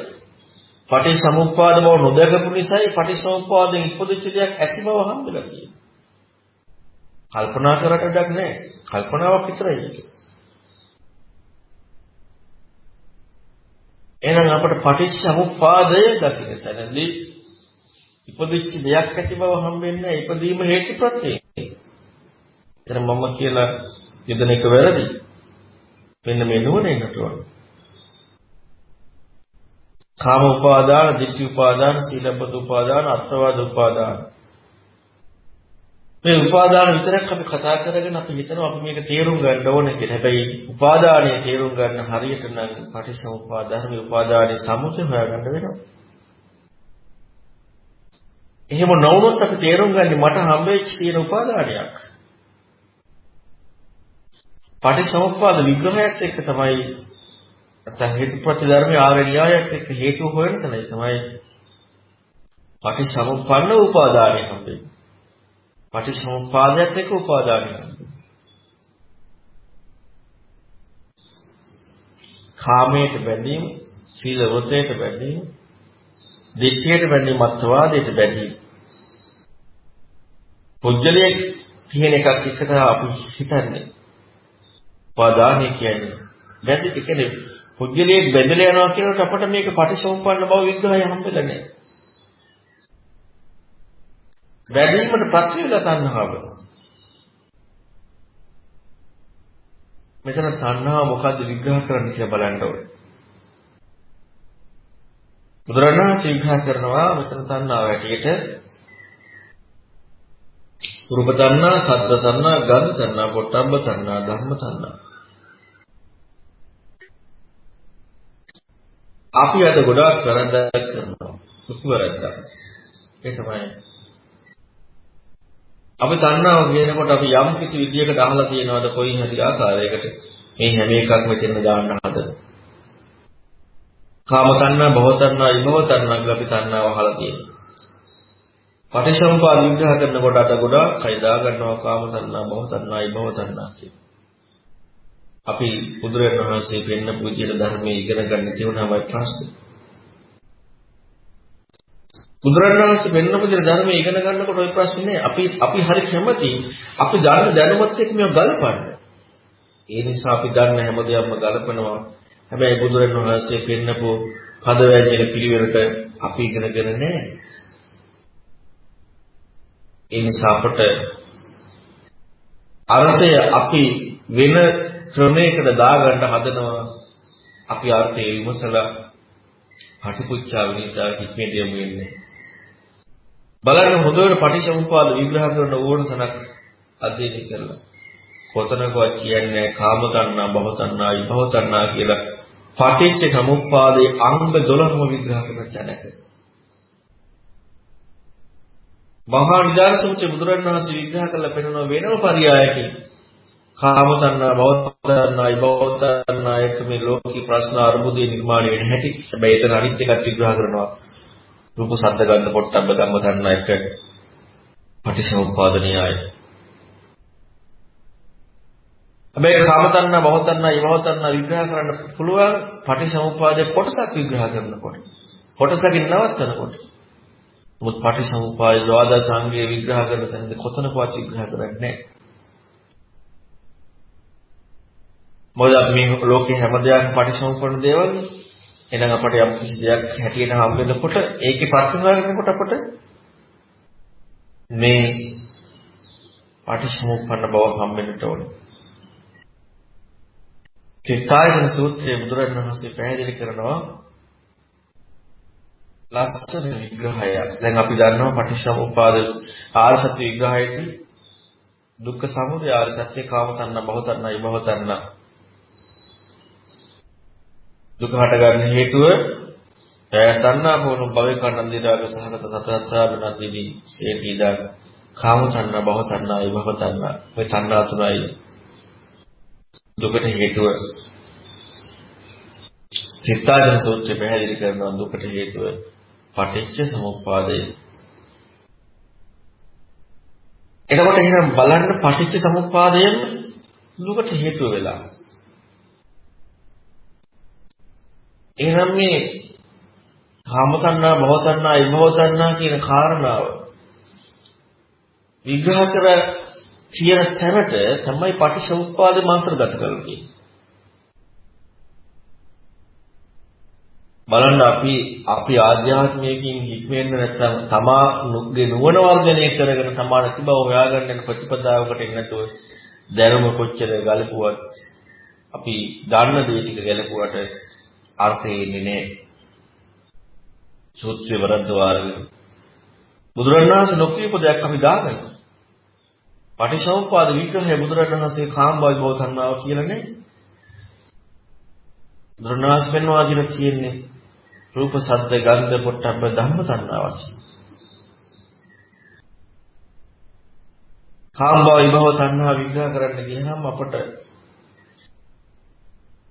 පටිච්චසමුප්පාද බව නොදකපු නිසායි පටිච්චසමුප්පාදයෙන් ඉපදිච්ච දෙයක් ඇති බව හම්බෙලා තියෙන්නේ. කල්පනා කරට වැඩක් නැහැ. කල්පනාවක් විතරයි එහෙනම් අපට පටිච්චසමුප්පාදය දකින්න තැනදී ඉපදිච්ච දෙයක් ඇති බව හම්බෙන්නේ ඉපදීම හේතුප්‍රත්‍යයෙන්. එතන මම කියලා යදන එක වැරදි. මෙන්න මේ නුවණ එන්නට ඕන. කාම උපාදාන, ditthi උපාදාන, සීලබ්බත උපාදාන, අත්වාද උපාදාන මේ උපාදාන විතරක් අපි කතා කරගෙන අපි හිතනවා අපි මේක තේරුම් ගන්න ඕනේ කියලා. හැබැයි උපාදානයේ තේරුම් ගන්න හරියට නම් පටිච්චසමුප්පාද ධර්මයේ උපාදානයේ සමුචය හොයාගන්න වෙනවා. එහෙම නොවුනොත් අපි තේරුම් ගන්නේ මට හම්බෙච්ච තියෙන උපාදානයක්. පටිච්චසමුප්පාද විග්‍රහයත් එක්ක තමයි නැත්නම් හේතුප්‍රති ධර්මයේ ආර්ය න්‍යායත් එක්ක හේතු හොයන තැනයි තමයි පටිච්චසමුප්පන්න උපාදානය හම්බෙන්නේ. පටිච්චසමුප්පාදයට එක්ක උපාදානය හම්බෙන්නේ. කාමයට බැඳීම, සීල වෘතයට බැඳීම, දිට්ඨියට බැඳීම, අත්වාදයට බැඳීම. පුජ්‍යලයේ කියන එකක් එක තමයි අපි හිතන්නේ. උපාදානය කියන්නේ. දැන් ඒ කියන්නේ පුජ්‍යලයේ බැඳලා යනවා කියනකොට අපට මේක පටිච්චසමුප්පන්න බව විග්‍රහය හම්බෙලා නැහැ. බැඳීමට ප්‍රත්‍ය වෙලා තණ්හාව. මෙතන තණ්හාව මොකද්ද විග්‍රහ කරන්න කියලා බලන්න ඕනේ. බුදුරණාහි විග්‍රහ කරනවා මෙතන තණ්හාව ඇටියට රූප තණ්හා, සද්ද තණ්හා, ගන්ධ තණ්හා, පොට්ටබ්බ තණ්හා, ධම්ම තණ්හා. අපි අද ගොඩාක් වැරද්දක් කරනවා. මුතු වැරද්දක්. ඒ තමයි අපි තණ්හාව කියනකොට අපි යම් කිසි විදියකට අහලා තියෙනවද කොයි හරි ආකාරයකට මේ හැම එකක්ම මෙතන දාන්න හදන. කාම තණ්හා, භව තණ්හා, විභව තණ්හා කියලා අපි තණ්හාව අහලා තියෙනවා. පටිච්චසමුපාද විග්‍රහ කරනකොට අත ගොඩාක් කය දා ගන්නවා කාම තණ්හා, භව තණ්හා, විභව තණ්හා කියලා. අපි බුදුරජාණන් වහන්සේ පෙන්න පුජ්‍යල ධර්මයේ ඉගෙන ගන්න තියුණාමයි ප්‍රශ්නේ. බුදුරජාණන් වහන්සේ පෙන්නපු දේ ධර්මයේ ඉගෙන ගන්නකොට ওই ප්‍රශ්නේ අපි අපි හරි කැමති අපි දන්න දැනුමත් එක්ක මේව ගලපන්න. ඒ නිසා අපි දන්න හැම දෙයක්ම ගලපනවා. හැබැයි බුදුරජාණන් වහන්සේ පෙන්නපු පදවැජින පිළිවෙලට අපි ඉගෙනගෙන නැහැ. ඒ නිසා අපට අර්ථය අපි වෙන ක්‍රමයකට දාගන්න හදනවා. අපි අර්ථය විමසලා පටිපුච්චා විනිතා හික්මේ දෙමු වෙන්නේ. බලන්න හොඳට පටිච්චසමුප්පාද විග්‍රහ කරන ඕන තැනක් අධ්‍යයනය කරලා. කොතනකවත් කියන්නේ කාම තණ්හා භව තණ්හා විභව තණ්හා කියලා පටිච්ච සමුප්පාදයේ අංග 12ම විග්‍රහ කරන තැනක. මහා නිදාන සූත්‍රයේ බුදුරණවහන්සේ විග්‍රහ කරලා පෙන්වන වෙනම පරයයකින් කාම තණ්හා භව තණ්හා විභව තණ්හා එක මේ ලෝකී ප්‍රශ්න අරුමුදේ නිර්මාණය වෙන හැටි. හැබැයි එතන අනිත් එකක් විග්‍රහ කරනවා. රූප ශබ්ද ගන්න පොට්ටබ්බ ධම්ම ගන්න එක පටිසමුපාදණීයයි. හැබැයි කාම තණ්හා, භව තණ්හා, ඊමව තණ්හා විග්‍රහ කරන්න පුළුවන් පටිසමුපාදයේ කොටසක් විග්‍රහ කරනකොට. කොටසකින් නවත්තනකොට. මුත් පටිසමුපාය ද්වාදස සංගයේ විග්‍රහ කරන තැනදී කොතනකවත් විග්‍රහ කරන්නේ නැහැ. මොකද අපි මේ ලෝකේ හැම දෙයක්ම පටිසමුප්පන්න දේවල්නේ. එහෙනම් අපට යම් කිසි දෙයක් හැටියට හම් වෙනකොට ඒකේ ප්‍රතිසංගා කරනකොට අපට මේ පටිච්චසමුප්පන්න බව හම් වෙන්නට ඕනේ. චිත්තායතන සූත්‍රයේ බුදුරජාණන් වහන්සේ පැහැදිලි කරනවා ලස්සන විග්‍රහයක්. දැන් අපි දන්නවා පටිච්චසමුප්පාද ආර්ය සත්‍ය විග්‍රහයේදී දුක්ඛ සමුදය ආර්ය සත්‍ය කාම තණ්හා භව තණ්හා විභව තණ්හා දුක හටගන්න හේතුව තණ්හා පොණු භවයේ කන්නන්දී රාග සහගත සතරත්‍රාබනන්දිදී හේතිදා කාම තණ්හා භව තණ්හා විභව තණ්හා. මේ තණ්හා තුනයි දුකට හේතුව. චිත්තාජන සූත්‍රය පැහැදිලි කරනවා දුකට හේතුව පටිච්ච සමුප්පාදය. එතකොට එහෙනම් බලන්න පටිච්ච සමුප්පාදයෙන් දුකට හේතුව වෙලා එහෙනම් මේ කාම තණ්හා, භව තණ්හා, විභව තණ්හා කියන කාරණාව විග්‍රහ කර කියන තැනට තමයි පටිච්චසමුප්පාද මන්ත්‍රගත කරලා තියෙන්නේ. බලන්න අපි අපි ආධ්‍යාත්මයකින් හික්මෙන්න නැත්නම් තමාගේ නුවණ වර්ධනය කරගෙන තමා නැති බව හොයාගන්න යන ප්‍රතිපදාවකට එන්න නැතුව දැනුම කොච්චර ගලපුවත් අපි දන්න දේ ටික ගලපුවට අර්ථය ඉන්නේ නෑ. සූත්‍රේ වරද්දවාරය. බුදුරණවහන්සේ නොකියපු දෙයක් අපි දාගන්න. පටිසමුපාද විග්‍රහය බුදුරණවහන්සේ කාම්බායි බව තණ්හාව කියලා නෑ. බුදුරණවහන්සේ පෙන්වා දීලා තියෙන්නේ රූප, සද්ද, ගන්ධ, පොට්ටබ්බ ධම්ම තණ්හාවසි. කාම්බායි භව තණ්හාව විග්‍රහ කරන්න ගියහම අපට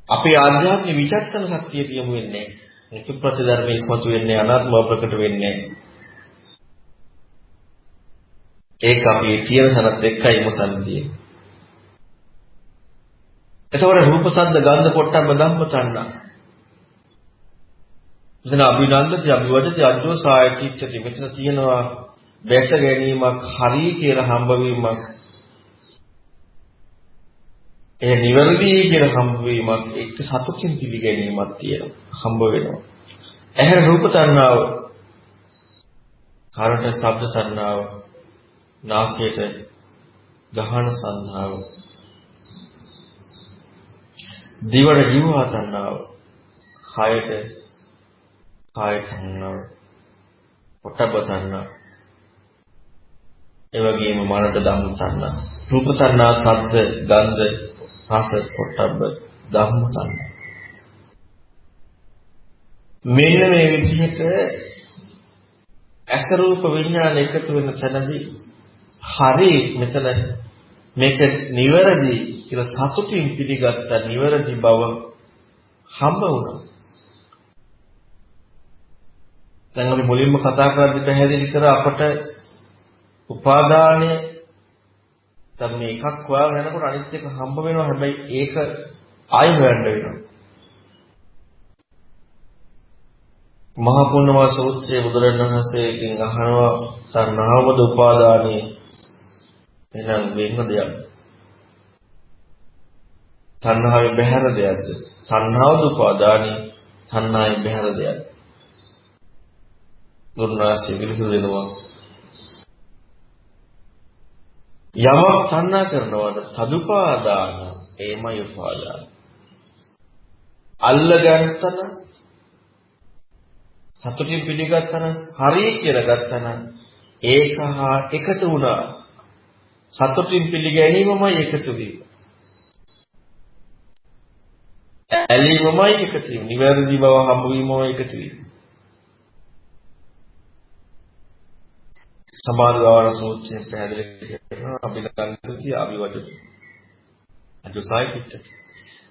අපේ ආධ්‍යාත්මික විචක්ෂණ ශක්තිය තියමු වෙන්නේ ඒක ප්‍රතිධර්මයේ ඉස්මතු වෙන්නේ අනාත්ම ප්‍රකට වෙන්නේ ඒක අපි තියෙන සනත් එක්කයි මොසන්දියේ එතකොට රූප ශබ්ද ගන්ධ පොට්ටබ්බ ධම්ම තණ්හා. මෙතන අභිනන්දති අභිවදති අද්දෝ සායතිච්ඡති මෙතන තියෙනවා දැක ගැනීමක් හරි කියලා හම්බවීමක් ඒ නිවැරදි කියලා හම්බවීමක් එක්ක සතුටින් පිළිගැනීමක් තියෙනවා. හම්බ වෙනවා. ඇහැ රූප තණ්හාව කාරණේ ශබ්ද තණ්හාව නාසයට ගහන සංහාව දිවට ජීවා තණ්හාව කායට කාය තණ්හාව පොට්ටබ තණ්හාව ඒ වගේම මනට ධම්ම තණ්හා රූප තණ්හා සද්ද ගන්ධ රස පොට්ටබ්බ ධම්ම තණ්හා මෙන්න මේ විදිහට අස රූප විඥාන එකතු වෙන තැනදී හරි මෙතන මේක නිවැරදි කියලා සතුටින් පිළිගත්ත නිවැරදි බව හම්බ වුණා. දැන් අපි මුලින්ම කතා කරද්දී පැහැදිලි කර අපට උපාදානය දැන් මේ එකක් හොයාගෙන යනකොට අනිත් එක හම්බ වෙනවා හැබැයි ඒක ආයෙ හොයන්න වෙනවා. මහා පුණ්‍යවා සූත්‍රයේ බුදුරණවහන්සේගෙන් අහනවා තණ්හාවද උපාදානයේ එහෙනම් වෙන්න දෙයක්. තණ්හාවේ බැහැර දෙයක්ද? තණ්හාවද උපාදානයේ තණ්හාවේ බැහැර දෙයක්ද? ගුරුනාථ පිළිසු දෙනවා යමක් තණ්හා කරනවද? තදුපාදාන ඒමයි උපාදාන අල්ල ගන්නතන සතුටින් පිළිගත්තන හරි කියලා ගත්තන ඒක හා එකතු වුණා. සතුටින් පිළිගැනීමමයි එකතු වීම. ඇලීමමයි එකතු වීම. නිවැරදි බව හම්බ වීමමයි එකතු වීම. සමාධිවාර සූත්‍රයෙන් පැහැදිලි කරනවා අභිලංකති අභිවදති. අදුසයි පිට.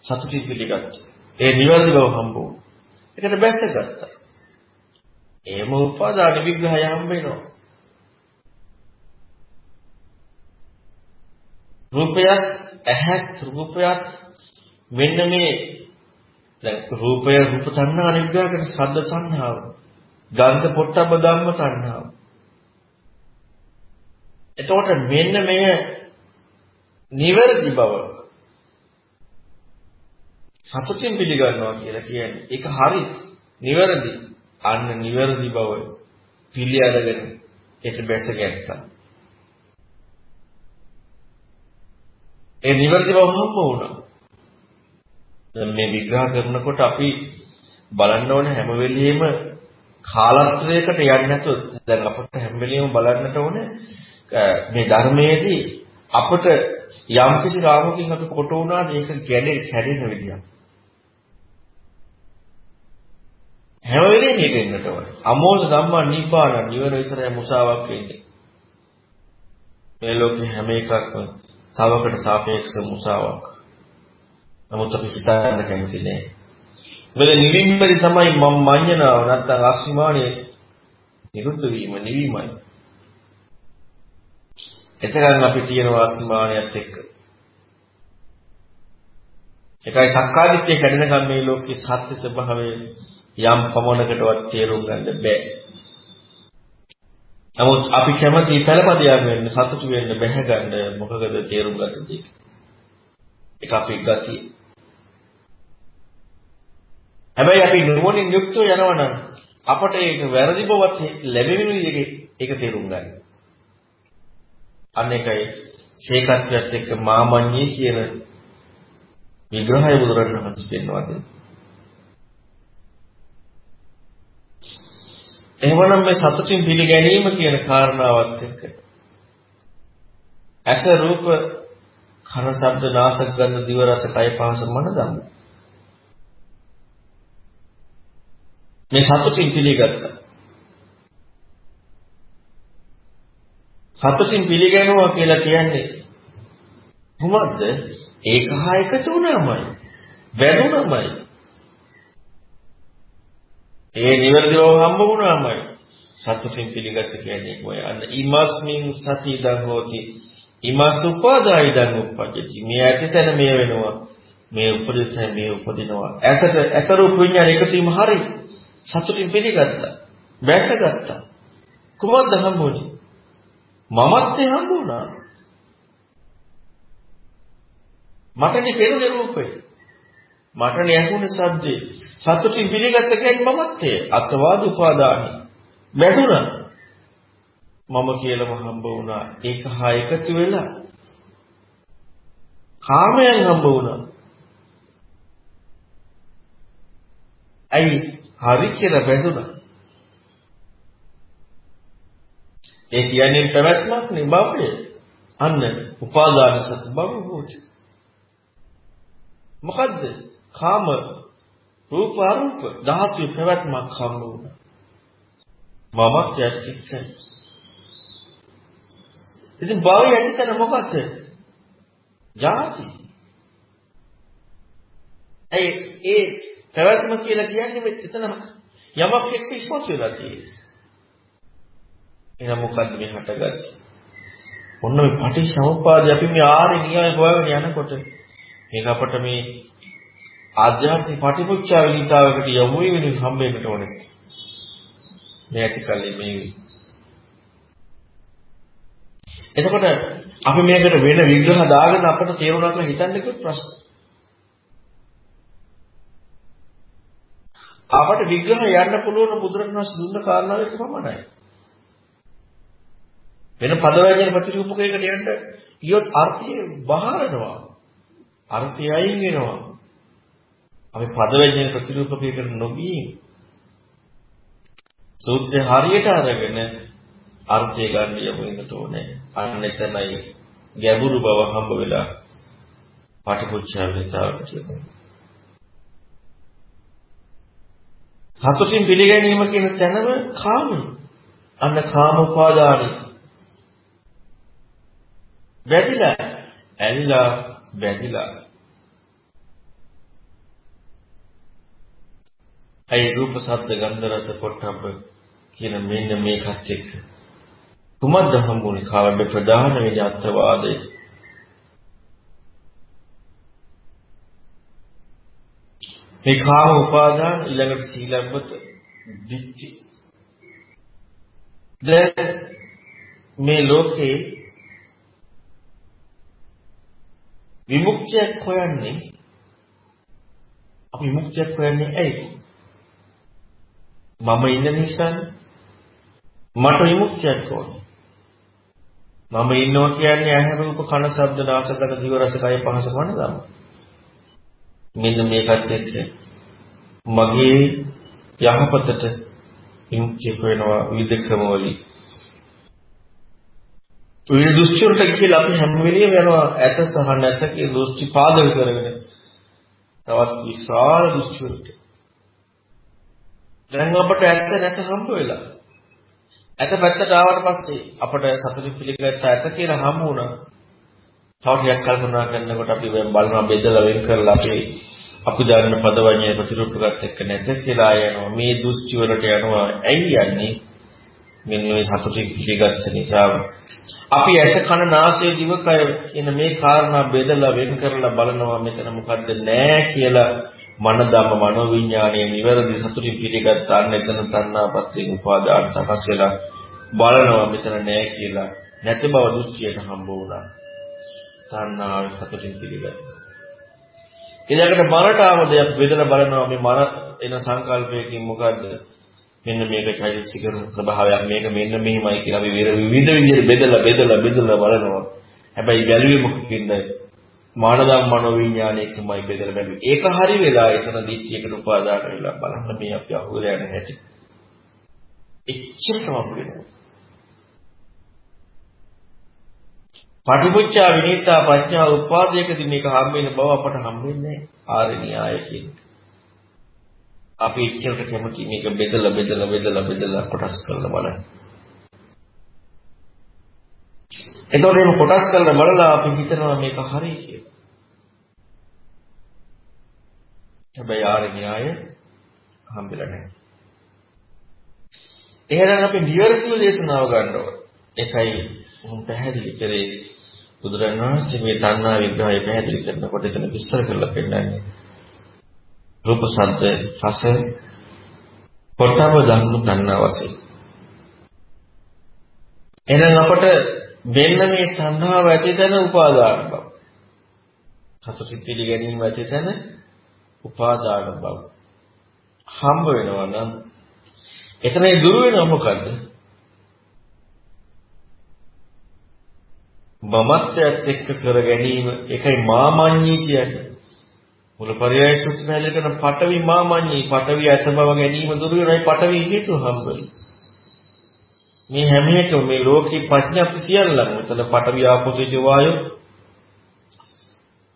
සතුටි පිළිගත්. ඒ නිවැරදි බව හම්බ වුණා. ඒකට බැසගත්තා. ඒම උපාදාන විග්‍රහය හම්බ වෙනවා. රූපයක් ඇහත් රූපයක් මෙන්න මේ දැන් රූපය රූප තණ්හා නිග්‍රහ කරන ශබ්ද තණ්හාව ගන්ධ පොට්ටබ්බ ධම්ම තණ්හාව එතකොට මෙන්න මෙය නිවැරදි බව සතුටින් පිළිගන්නවා කියලා කියන්නේ. ඒක හරි නිවැරදි. අන්න නිවැරදි බව පිළි අරගෙන ඒක බැස ගැත්තා ඒ නිවැරදි බව හම්බ වුණා. දැන් මේ විග්‍රහ කරනකොට අපි බලන්න ඕනේ හැම වෙලෙම කාලත්‍රයකට යන්නේ නැතුව. දැන් අපිට හැම වෙලෙම බලන්නට ඕනේ මේ ධර්මයේදී අපට යම් කිසි රාමකින් අපි කොට වුණාද ඒක ගැඩේ කැඩෙන විදියක්. හැම වෙලේම මේක එන්නට ඕන. අමෝස ධම්මා නිබ්බාන නිවන විතරයි මුසාවක් වෙන්නේ. මේ ලෝකේ හැම එකක්ම තවකට සාපේක්ෂ මුසාවක්. නමුත් අපි හිතන්න කැමති නෑ. මොකද නිවිම්මරි තමයි මම මඤ්ඤණාව නැත්තම් අස්මිමානිය නිරුද්ධ වීම නිවීමයි. එතකන් අපි තියෙන වාස්තුමානයත් එක්ක. ඒකයි සක්කාදිට්ඨිය කැඩෙනකම් මේ ලෝකේ සත්‍ය ස්වභාවය යම් පමණකටවත් තේරුම් ගන්න බෑ. නමුත් අපි කැමති පළපදියක් වෙන්න සතුටු වෙන්න බැහැ ගන්න මොකකද තේරුම් ගන්න දෙයක්. ඒක අපේ ගතිය. හැබැයි අපි නුවණින් යුක්තව යනවනම් අපට ඒක වැරදි බවත් ලැබෙන විදිහට ඒක තේරුම් ගන්න. අන්න එකයි. ශේකත්වයට එක්ක මාමඤ්ඤේ කියන විග්‍රහය බුදුරණවහන්සේ පෙන්වා දෙනවා. එහෙමනම් මේ සතුටින් පිළිගැනීම කියන කාරණාවත් එක්ක ඇස රූප කන ශබ්ද නාසක ගන්ධ දිව රස කය පහස මන ධම්ම. මේ සතුටින් පිළිගත්තා. සතුටින් පිළිගැනුවා කියලා කියන්නේ කුමක්ද? ඒක හා එකතු වුණාමයි. වැදුනමයි. ඒ නිවැරදිව හම්බ වුණාමයි. සතුටින් පිළිගත්ත කියන්නේ කොයි අන්න ඉමස්මින් සතිදං හෝති. ඉමස් උපාදායිදං උප්පජ්ජති. මේ ඇතිතන මේ වෙනවා. මේ උපදිත මේ උපදිනවා. ඇසට ඇස රූප විඤ්ඤාණ එකතු වීම හරි. සතුටින් පිළිගත්තා. බැසගත්තා. කුමක්ද හම්බුනේ? මමත් හම්බ වුණා. මටනේ පෙරුනේ රූපේ. මටනේ ඇහුනේ සද්දේ. සතුටින් පිළිගත්ත කියන්නේ මමත් ඒ. අත්වාද උපාදානයි. බැඳුණා. මම කියලාම හම්බ වුණා. ඒක හා එකතු වෙලා කාමයන් හම්බ වුණා. ඇයි හරි කියලා බැඳුණා. ඒ කියන්නේ පැවැත්මක් නේ බවය. අන්න උපාදාන සත් බව හොති. මොකද්ද? කාම රූප අරූප ධාතු පැවැත්මක් හම්බ වුණා. මමත් යත් එක්කයි. ඉතින් භවය ඇතිතන මොකද්ද? ජාති. ඒ ඒ පැවැත්ම කියලා කියන්නේ එතන යමක් එක්ක ඉස්මතු වෙලා තියෙන්නේ. එහෙනම් මොකද්ද මේ හටගත්තේ? ඔන්න මේ පටිච්චසමුප්පාදය අපි මේ ආරේ න්‍යාය හොයාගෙන යනකොට මේක අපට මේ ආධ්‍යාත්මික පටිපුච්චා විනිතාවකට යොමු වෙන හම්බෙන්නට ඕනේ. මේ ඇතිකල්ලි මේ එතකොට අපි මේකට වෙන විග්‍රහ දාගෙන අපිට තේරුණා කියලා හිතන්නකෝ ප්‍රශ්න. අපට විග්‍රහ යන්න පුළුවන් බුදුරණවහන්සේ දුන්න කාරණාවක පමණයි. වෙන පදවැජන ප්‍රතිරූපකයකට යන්න කියොත් අර්ථය බහරනවා. අර්ථය අයින් වෙනවා. අපි පදවැජන ප්‍රතිරූපකයකට නොගියේ සූත්‍රය හරියට අරගෙන අර්ථය ගන්න යමු වෙනට ඕනේ. අන්න එතනයි ගැඹුරු බව හම්බ වෙලා පාටිපුච්චාවිතාවට කියනවා. සතුටින් පිළිගැනීම කියන තැනම කාමයි. අන්න කාම උපාදානයි. වැදිලා. ඇලිලා වැදිලා. අයි රූප ශබ්ද ගන්ධ රස පොට්ටබ්බ කියන මෙන්න මේකත් එක්ක කුමද්ද හම්බුනේ කාවඩ ප්‍රධාන වෙන අත්වාදේ මේ කාම උපාදාන ඊළඟට සීලබ්බත දික්ටි දැන් මේ ලෝකේ විමුක්තියක් හොයන්නේ අපි විමුක්තියක් හොයන්නේ ඇයි? මම ඉන්න නිසානේ. මට විමුක්තියක් ඕනේ. මම ඉන්නවා කියන්නේ ඇහැ රූප කන ශබ්ද නාසගත දිව රස කය පහස වන ධර්ම. මෙන්න මේකත් එක්ක මගේ යහපතට විමුක්තිය වෙනවා විවිධ ක්‍රමවලින්. විවිධ දෘෂ්ටි වලට කියලා අපි හැම වෙලෙම යනවා. ඇත සහ නැත කියන දෘෂ්ටි පාදක කරගෙන. තවත් විශාල දෘෂ්ටි වලට දැන් අපට ඇත්ත නැත හම්බ වෙලා. ඇත පැත්තට ආවට පස්සේ අපට සතුටු පිළිගත්ත ඇත කියලා හම්බ වුණා. තව ටිකක් කල්පනා කරනකොට අපි බලනවා බෙදලා වෙන් කරලා අපි අපි දන්න පදවඤ්ඤය ප්‍රතිරූපකත් එක්ක නැත කියලා යනවා. මේ දෘෂ්ටි වලට යනවා. ඇයි යන්නේ? මෙන්න මේ සතුටින් පිළිගත්ත නිසා අපි ඇස කන නාසය දිවකය කියන මේ කාරණා බෙදලා වෙන් කරලා බලනවා මෙතන මොකද්ද නෑ කියලා මන ධම්ම මනෝ විඥානයේ නිවැරදි සතුටින් පිළිගත්තාන් එතන තණ්හාපත්‍යෙන් උපාදාන සකස් වෙලා බලනවා මෙතන නෑ කියලා නැති බව දෘෂ්ටියට හම්බ වුණා. තණ්හාව සතුටින් පිළිගත්තා. ඊළඟට මනට ආව දෙයක් බෙදලා බලනවා මේ මන එන සංකල්පයකින් මොකද්ද? මෙන්න මේක චෛතසික ස්වභාවයක් මේක මෙන්න මෙහිමයි කියලා අපි විවිධ විදිහට බෙදලා බෙදලා බෙදලා බලනවා. හැබැයි බැලුවේ මොකකින්ද? මානදම් මනෝ විඥානයකමයි බෙදලා බැලුවේ. ඒක හරි වෙලා එතන දිච්චයකට උපාදාන වෙලා බලන්න මේ අපි අහුවෙලා යන හැටි. එච්චරම අපුලනවා. පටිපුච්චා විනීතා ප්‍රඥා උපාදයකදී මේක හම්බෙන බව අපට හම්බෙන්නේ ආර්ය න්‍යාය කියන්නේ. අපි එච්චරට කැමති මේක බෙදලා බෙදලා බෙදලා බෙදලා කොටස් කරලා බලන්න. එතකොට එහෙම කොටස් කරලා බලලා අපි හිතනවා මේක හරි කියලා. හැබැයි ආර න්‍යාය හම්බෙලා නැහැ. එහෙනම් අපි නිවැරදිව දේශනාව ගන්න ඕන. ඒකයි මම පැහැදිලි කරේ බුදුරණවහන්සේ මේ තණ්හා විග්‍රහය පැහැදිලි කරනකොට එතන විස්තර කරලා පෙන්නන්නේ. රූප ශබ්ද රස පොට්ටම ධම්ම තණ්හා වශයෙන්. එහෙනම් අපට මෙන්න මේ තණ්හාව ඇති තැන උපාදාන බව. සතුටින් පිළිගැනීම ඇති තැන උපාදාන බව. හම්බ වෙනවා නම් එතනයි දුර වෙනව මොකද්ද? මමත්වයට එක්ක කර ගැනීම ඒකයි මාමඤ්ඤී කියන්නේ. මුලපරියාය සූත්‍ර පැහැදිලි කරන පඨවි මාමඤ්ඤී පඨවි ඇත බව ගැනීම දුරු වෙනයි පඨවි හේතු හම්බෙයි. මේ හැම එකම මේ ලෝකේ ප්‍රඥප්ති සියල්ලම මෙතන පඨවි ආපෝතේජ වායෝ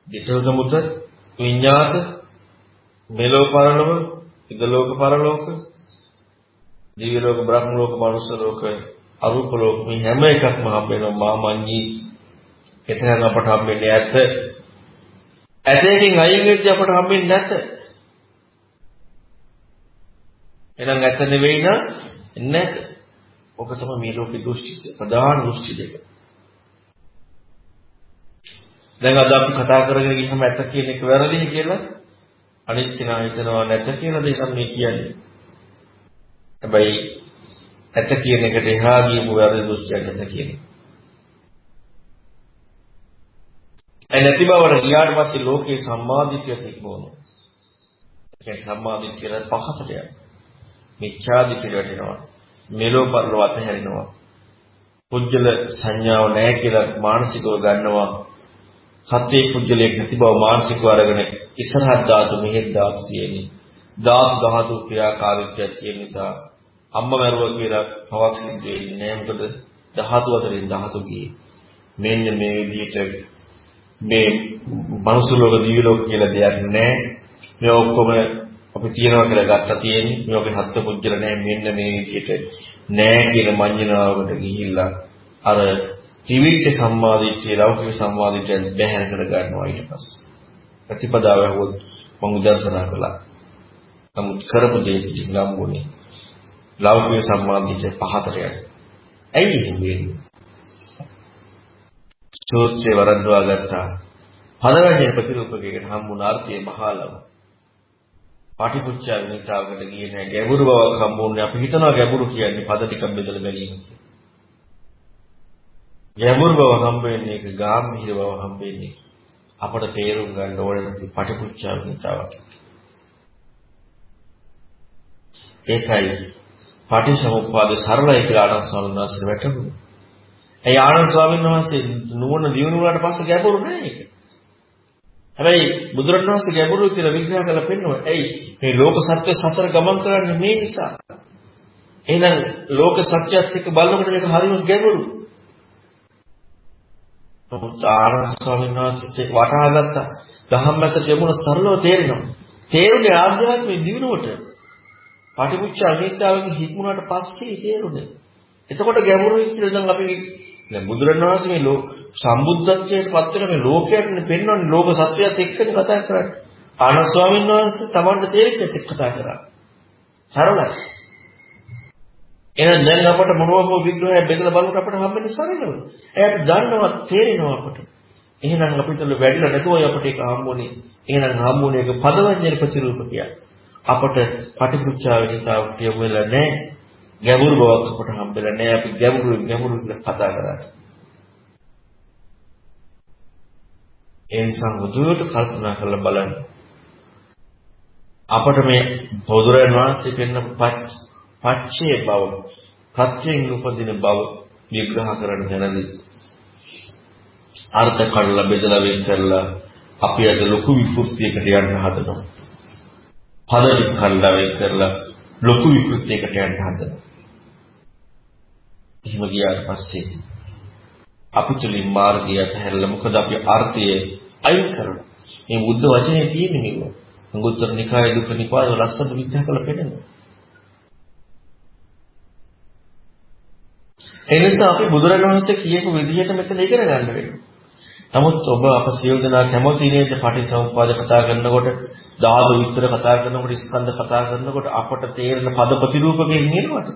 ditthක මුත විඤ්ඤාත මෙලෝ පරලොව ඉදලෝක පරලෝක දිව්‍ය ලෝක බ්‍රහ්ම ලෝක මනුෂ්‍ය ලෝක අරූප ලෝක මේ හැම එකක්ම හම්බ වෙනවා මාමඤ්ඤී එතන අපට හම්බෙන්නේ ඇත ඇතේකින් අයින් වෙච්ච අපට හම්බෙන්නේ නැත. එහෙනම් ඇත නෙවෙයි නම් නැත. ඔක තමයි මේ ලෝකේ දෘෂ්ටි ප්‍රධාන දෘෂ්ටි දෙක. දැන් අද අපි කතා කරගෙන ගියම ඇත කියන එක වැරදිද කියලා? අනිත් කෙනා හිතනවා නැත කියලා දෙයක් මේ කියන්නේ. හැබැයි ඇත කියන එකට එහා ගියපු වැරදි දෘෂ්ටියක් නැත කියන්නේ. ඒ නැති බවට ගියාට පස්සේ ලෝකේ සම්මාදිට්ඨිය තිබුණා. ඒ සම්මාදිට්ඨිය පහකට යනවා. මිච්ඡාදිට්ඨිය වැටෙනවා. මෙලෝ පරලෝ අතහැරෙනවා. පුජ්‍යල සංඥාව නැහැ කියලා මානසිකව ගන්නවා. සත්‍යයේ පුජ්‍යලයක් නැති බව මානසිකව අරගෙන ඉස්සරහත් ධාතු මෙහෙත් ධාතු තියෙන්නේ. ධාතු ධාතු ක්‍රියාකාරීත්වයක් තියෙන නිසා අම්ම මරුවා කියලා පවක් සිද්ධ වෙන්නේ නැහැ. මොකද ධාතු අතරින් ධාතු ගියේ. මෙන්න මේ විදිහට මේ මනුස්ස ලෝක දිව්‍ය ලෝක කියලා දෙයක් නැහැ. මේ ඔක්කොම අපි තියනවා කියලා ගත්තා තියෙන්නේ. මේකේ හත්ත පුජ්‍යල නැහැ. මෙන්න මේ විදිහට නැහැ කියන මඤ්ඤණාවකට ගිහිල්ලා අර ත්‍රිවිධ සම්මාදිට්ඨිය ලෞකික සම්මාදිට්ඨිය බැහැර කර ගන්නවා ඊට පස්සේ. ප්‍රතිපදාව හොත් මම උදර්ශනා කළා. නමුත් කරපු දේ ඉතින් ගම්බුනේ. ලෞකික සම්මාදිට්ඨිය පහතට යනවා. ඇයි එහෙම වෙන්නේ? චෝත්සේ වරද්දවා ගත්තා. පදවැන්නේ ප්‍රතිරූපකයකට හම්බුණ අර්ථයේ මහලව. පාටිපුච්චා විනිතාවකට ගියේ නැහැ. ගැඹුරු බවක් හම්බුන්නේ අපි හිතනවා ගැඹුරු කියන්නේ පද ටිකක් බෙදලා බැලීම කියලා. ගැඹුරු බව හම්බ වෙන්නේ ඒක ගාම්භීර බව හම්බ වෙන්නේ අපට තේරුම් ගන්න ඕනේ නැති පාටිපුච්චා විනිතාවක්. ඒකයි පාටිසමුප්පාද සරලයි කියලා ආනන්ද ස්වාමීන් වහන්සේ වැටහුණා. ඒ ආනන්ද ස්වාමීන් වහන්සේ නුවණ දියුණු වුණාට පස්සේ ගැඹුරු නෑ ඒක. හැබැයි බුදුරණවහන්සේ ගැඹුරු කියලා විග්‍රහ කරලා පෙන්නනවා. ඇයි මේ ලෝක සත්‍ය සතර ගමන් කරන්නේ මේ නිසා. එහෙනම් ලෝක සත්‍යයත් එක්ක බලනකොට මේක හරියම ගැඹුරු. නමුත් ආනන්ද ස්වාමීන් වහන්සේ වටහා ගත්තා. ධම්මස ගැඹුරු සරලව තේරෙනවා. තේරුනේ ආධ්‍යාත්මික දියුණුවට. පටිමුච්ච අනිත්‍යයෙන් හික්මුණාට පස්සේ තේරුනේ. එතකොට ගැඹුරුයි කියලා දැන් අපි දැන් බුදුරණවහන්සේ මේ ලෝක සම්බුද්ධත්වයට පත් වෙන මේ ලෝකයටනේ පෙන්වන්නේ ලෝක සත්‍යයත් එක්කනේ කතා කරන්නේ. ආනන්ද ස්වාමීන් වහන්සේ Tamanට තේරිච්ච එක්ක කතා කරා. සරලයි. එහෙනම් දැන් අපට මොනවම විග්‍රහය බෙදලා බලනකොට අපට හම්බෙන්නේ සරලව. එයාට දන්නවා තේරෙනවා අපට. එහෙනම් අපිට වැඩිලා නැතුවයි අපට ඒක හම්බුනේ. එහෙනම් හම්බුනේ ඒක පදවඤ්ඤේ ප්‍රතිරූපකයක්. අපට පටිපුච්චාවේ හිතාව කියමු වෙලා නැහැ. ගැඹුරු බවක් අපට හම්බෙලා නැහැ. අපි ගැඹුරු ගැඹුරු කියලා කතා කරා. ඒ නිසා මුදුවට කල්පනා කරලා බලන්න. අපට මේ බෝධුරයන් වහන්සේ පෙන්න පච්චේ බව, ප්‍රත්‍යයෙන් උපදින බව විග්‍රහ කරන්න දැනදී. අර්ථ කඩලා බෙදලා වෙන් කරලා අපි අද ලොකු විකෘතියකට යන්න හදනවා. පද කඩලා වෙන් කරලා ලොකු විකෘතියකට යන්න හදනවා. එහෙම ගියාට පස්සේ අපි තුලින් මාර්ගය අතහැරලා මොකද අපි අර්ථය අයින් කරනවා. මේ බුද්ධ වචනේ තියෙන්නේ මේක. අංගුත්තර නිකායේ දුක නිපාත ලස්සන විග්‍රහ කරලා පෙන්නනවා. ඒ නිසා අපි බුදුරණවහන්සේ කියපු විදිහට මෙතන ඉගෙන ගන්න වෙනවා. නමුත් ඔබ අප සියලු දෙනා කැමති නේද පටිසමුපාද කතා කරනකොට ධාතු විස්තර කතා කරනකොට ස්කන්ධ කතා කරනකොට අපට තේරෙන පද ප්‍රතිරූපකයෙන් නේද?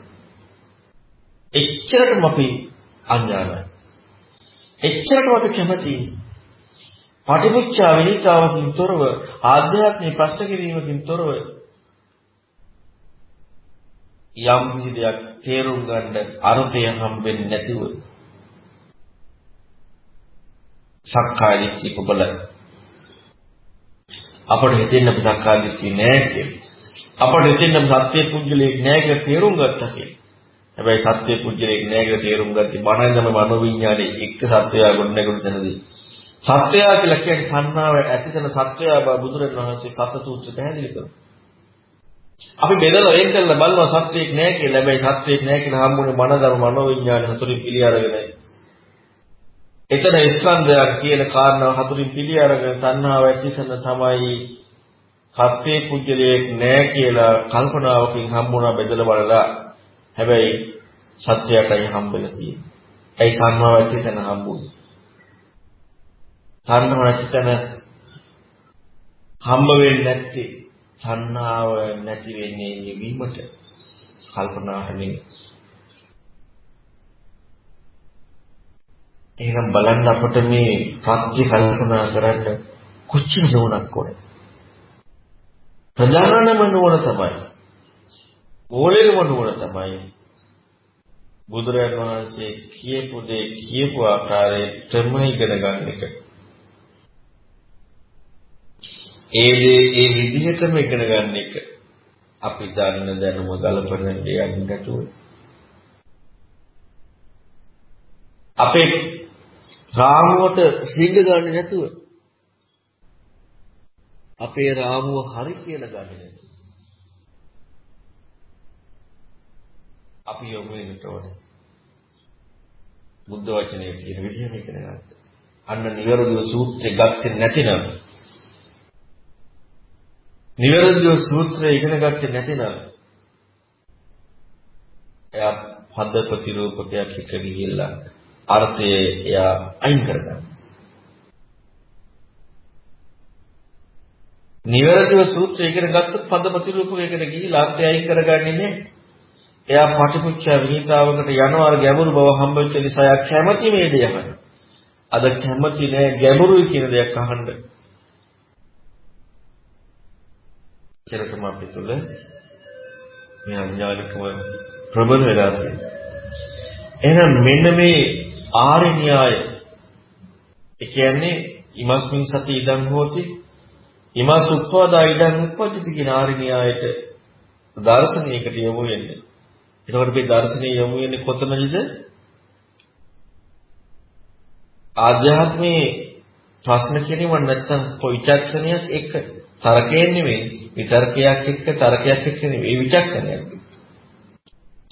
එච්චරටම අපි අඥානයි. එච්චරටම අපි කැමති පටිමුච්චා විනිතාවකින් තොරව ආධ්‍යාත්මික ප්‍රශ්න කිරීමකින් තොරව යම් කිසි දෙයක් තේරුම් ගන්න අරුතය හම්බෙන්නේ නැතිව සක්කාය දිට්ඨි කොබල අපට හිතෙන්න අපි සක්කාය දිට්ඨි නෑ කියලා. අපට හිතෙන්න සත්‍ය පුජ්‍යලයක් නෑ කියලා තේරුම් ගත්තා කියලා. හැබැයි සත්‍ය පුජ්‍යලයක් නෑ කියලා තේරුම් ගත්තේ බණයින්ම මනෝවිඤ්ඤාණය එක්ක සත්‍යය ගොඩනගන තැනදී. සත්‍යය කියලා කියන්නේ සංනාව ඇතිතන සත්‍යය බව බුදුරජාණන් වහන්සේ සත්‍ය සූත්‍රය පැහැදිලි කරනවා. අපි බෙදලා වෙන් කරලා බලනවා සත්‍යයක් නෑ කියලා. හැබැයි සත්‍යයක් නෑ කියලා හම්බුනේ මනදර මනෝවිඤ්ඤාණය හතුරින් පිළි අරගෙනයි. එතන ස්කන්ධයක් කියන කාරණාව හතුරින් පිළි අරගෙන තණ්හාව ඇතිසන තමයි සත්‍ය කුජලයක් නෑ කියලා කල්පනාවකින් හම්බුණා බෙදලා බලලා හැබැයි සත්‍යයටයි හම්බෙලා තියෙන්නේ. ඒ තණ්හාව ඇතිසන හම්බුනේ. තණ්හාව ඇතිසන හම්බ වෙන්නේ නැත්තේ තණ්හාව නැති වෙන්නේ නිවීමට කල්පනාවට නෙමෙයි. එහෙනම් බලන්න අපට මේ සත්‍ය කල්පනා කරන්න කොච්චර නුවණක් ඕනද? ප්‍රධානම නුවණ තමයි. ඕලෙම නුවණ තමයි. බුදුරජාණන් වහන්සේ කියපු දේ කියපු ආකාරයටම ඉගෙන ගන්න එක. ඒ දේ ඒ විදිහටම ඉගෙන ගන්න එක. අපි දන්න දැනුම ගලපන දේ අනිත් නැතුව. අපේ රාමුවට සිංග ගන්න නැතුව අපේ රාමුව හරි කියලා ගන්න නැතුව අපි යොමු වෙනට ඕනේ බුද්ධ වචනේ කියන විදිහට ඉගෙන ගන්න. අන්න නිවැරදිව සූත්‍රය ගත්තේ නැතිනම් නිවැරදිව සූත්‍රය ඉගෙන ගත්තේ නැතිනම් එයා පද ප්‍රතිරූපකයක් එක ගිහිල්ලා අර්ථය එයා අයින් කරගන්න. නිවැරදිව සූත්‍රය ඉගෙන ගත්තොත් පද ප්‍රතිරූපකයකට ගිහිලා අර්ථය අයින් කරගන්නේ නැහැ. එයා පටිපුච්චා විනීතාවකට යනවා අර ගැඹුරු බව හම්බෙච්ච නිසා එයා කැමති මේ දේ අහන්න. අද කැමති නෑ ගැඹුරුයි කියන දෙයක් අහන්න. කෙරකම අපි තුල මේ අඥානිකම ප්‍රබල වෙලා තියෙනවා. එහෙනම් මෙන්න මේ ආර්ය න්‍යාය ඒ කියන්නේ ඉමස්මින් සති ඉදන් හෝති ඉමස් උප්පාදා ඉදන් උප්පජ්ජති කියන ආර්ය න්‍යායට දර්ශනයකට යොමු වෙන්නේ. එතකොට මේ දර්ශනීය යොමු වෙන්නේ කොතනද? ආධ්‍යාත්මයේ ප්‍රශ්න කිරීම නැත්තම් විචක්ෂණයක් එක්ක තරකයෙන් නෙමෙයි විතර්කයක් එක්ක තර්කයක් එක්ක නෙමෙයි විචක්ෂණයක්.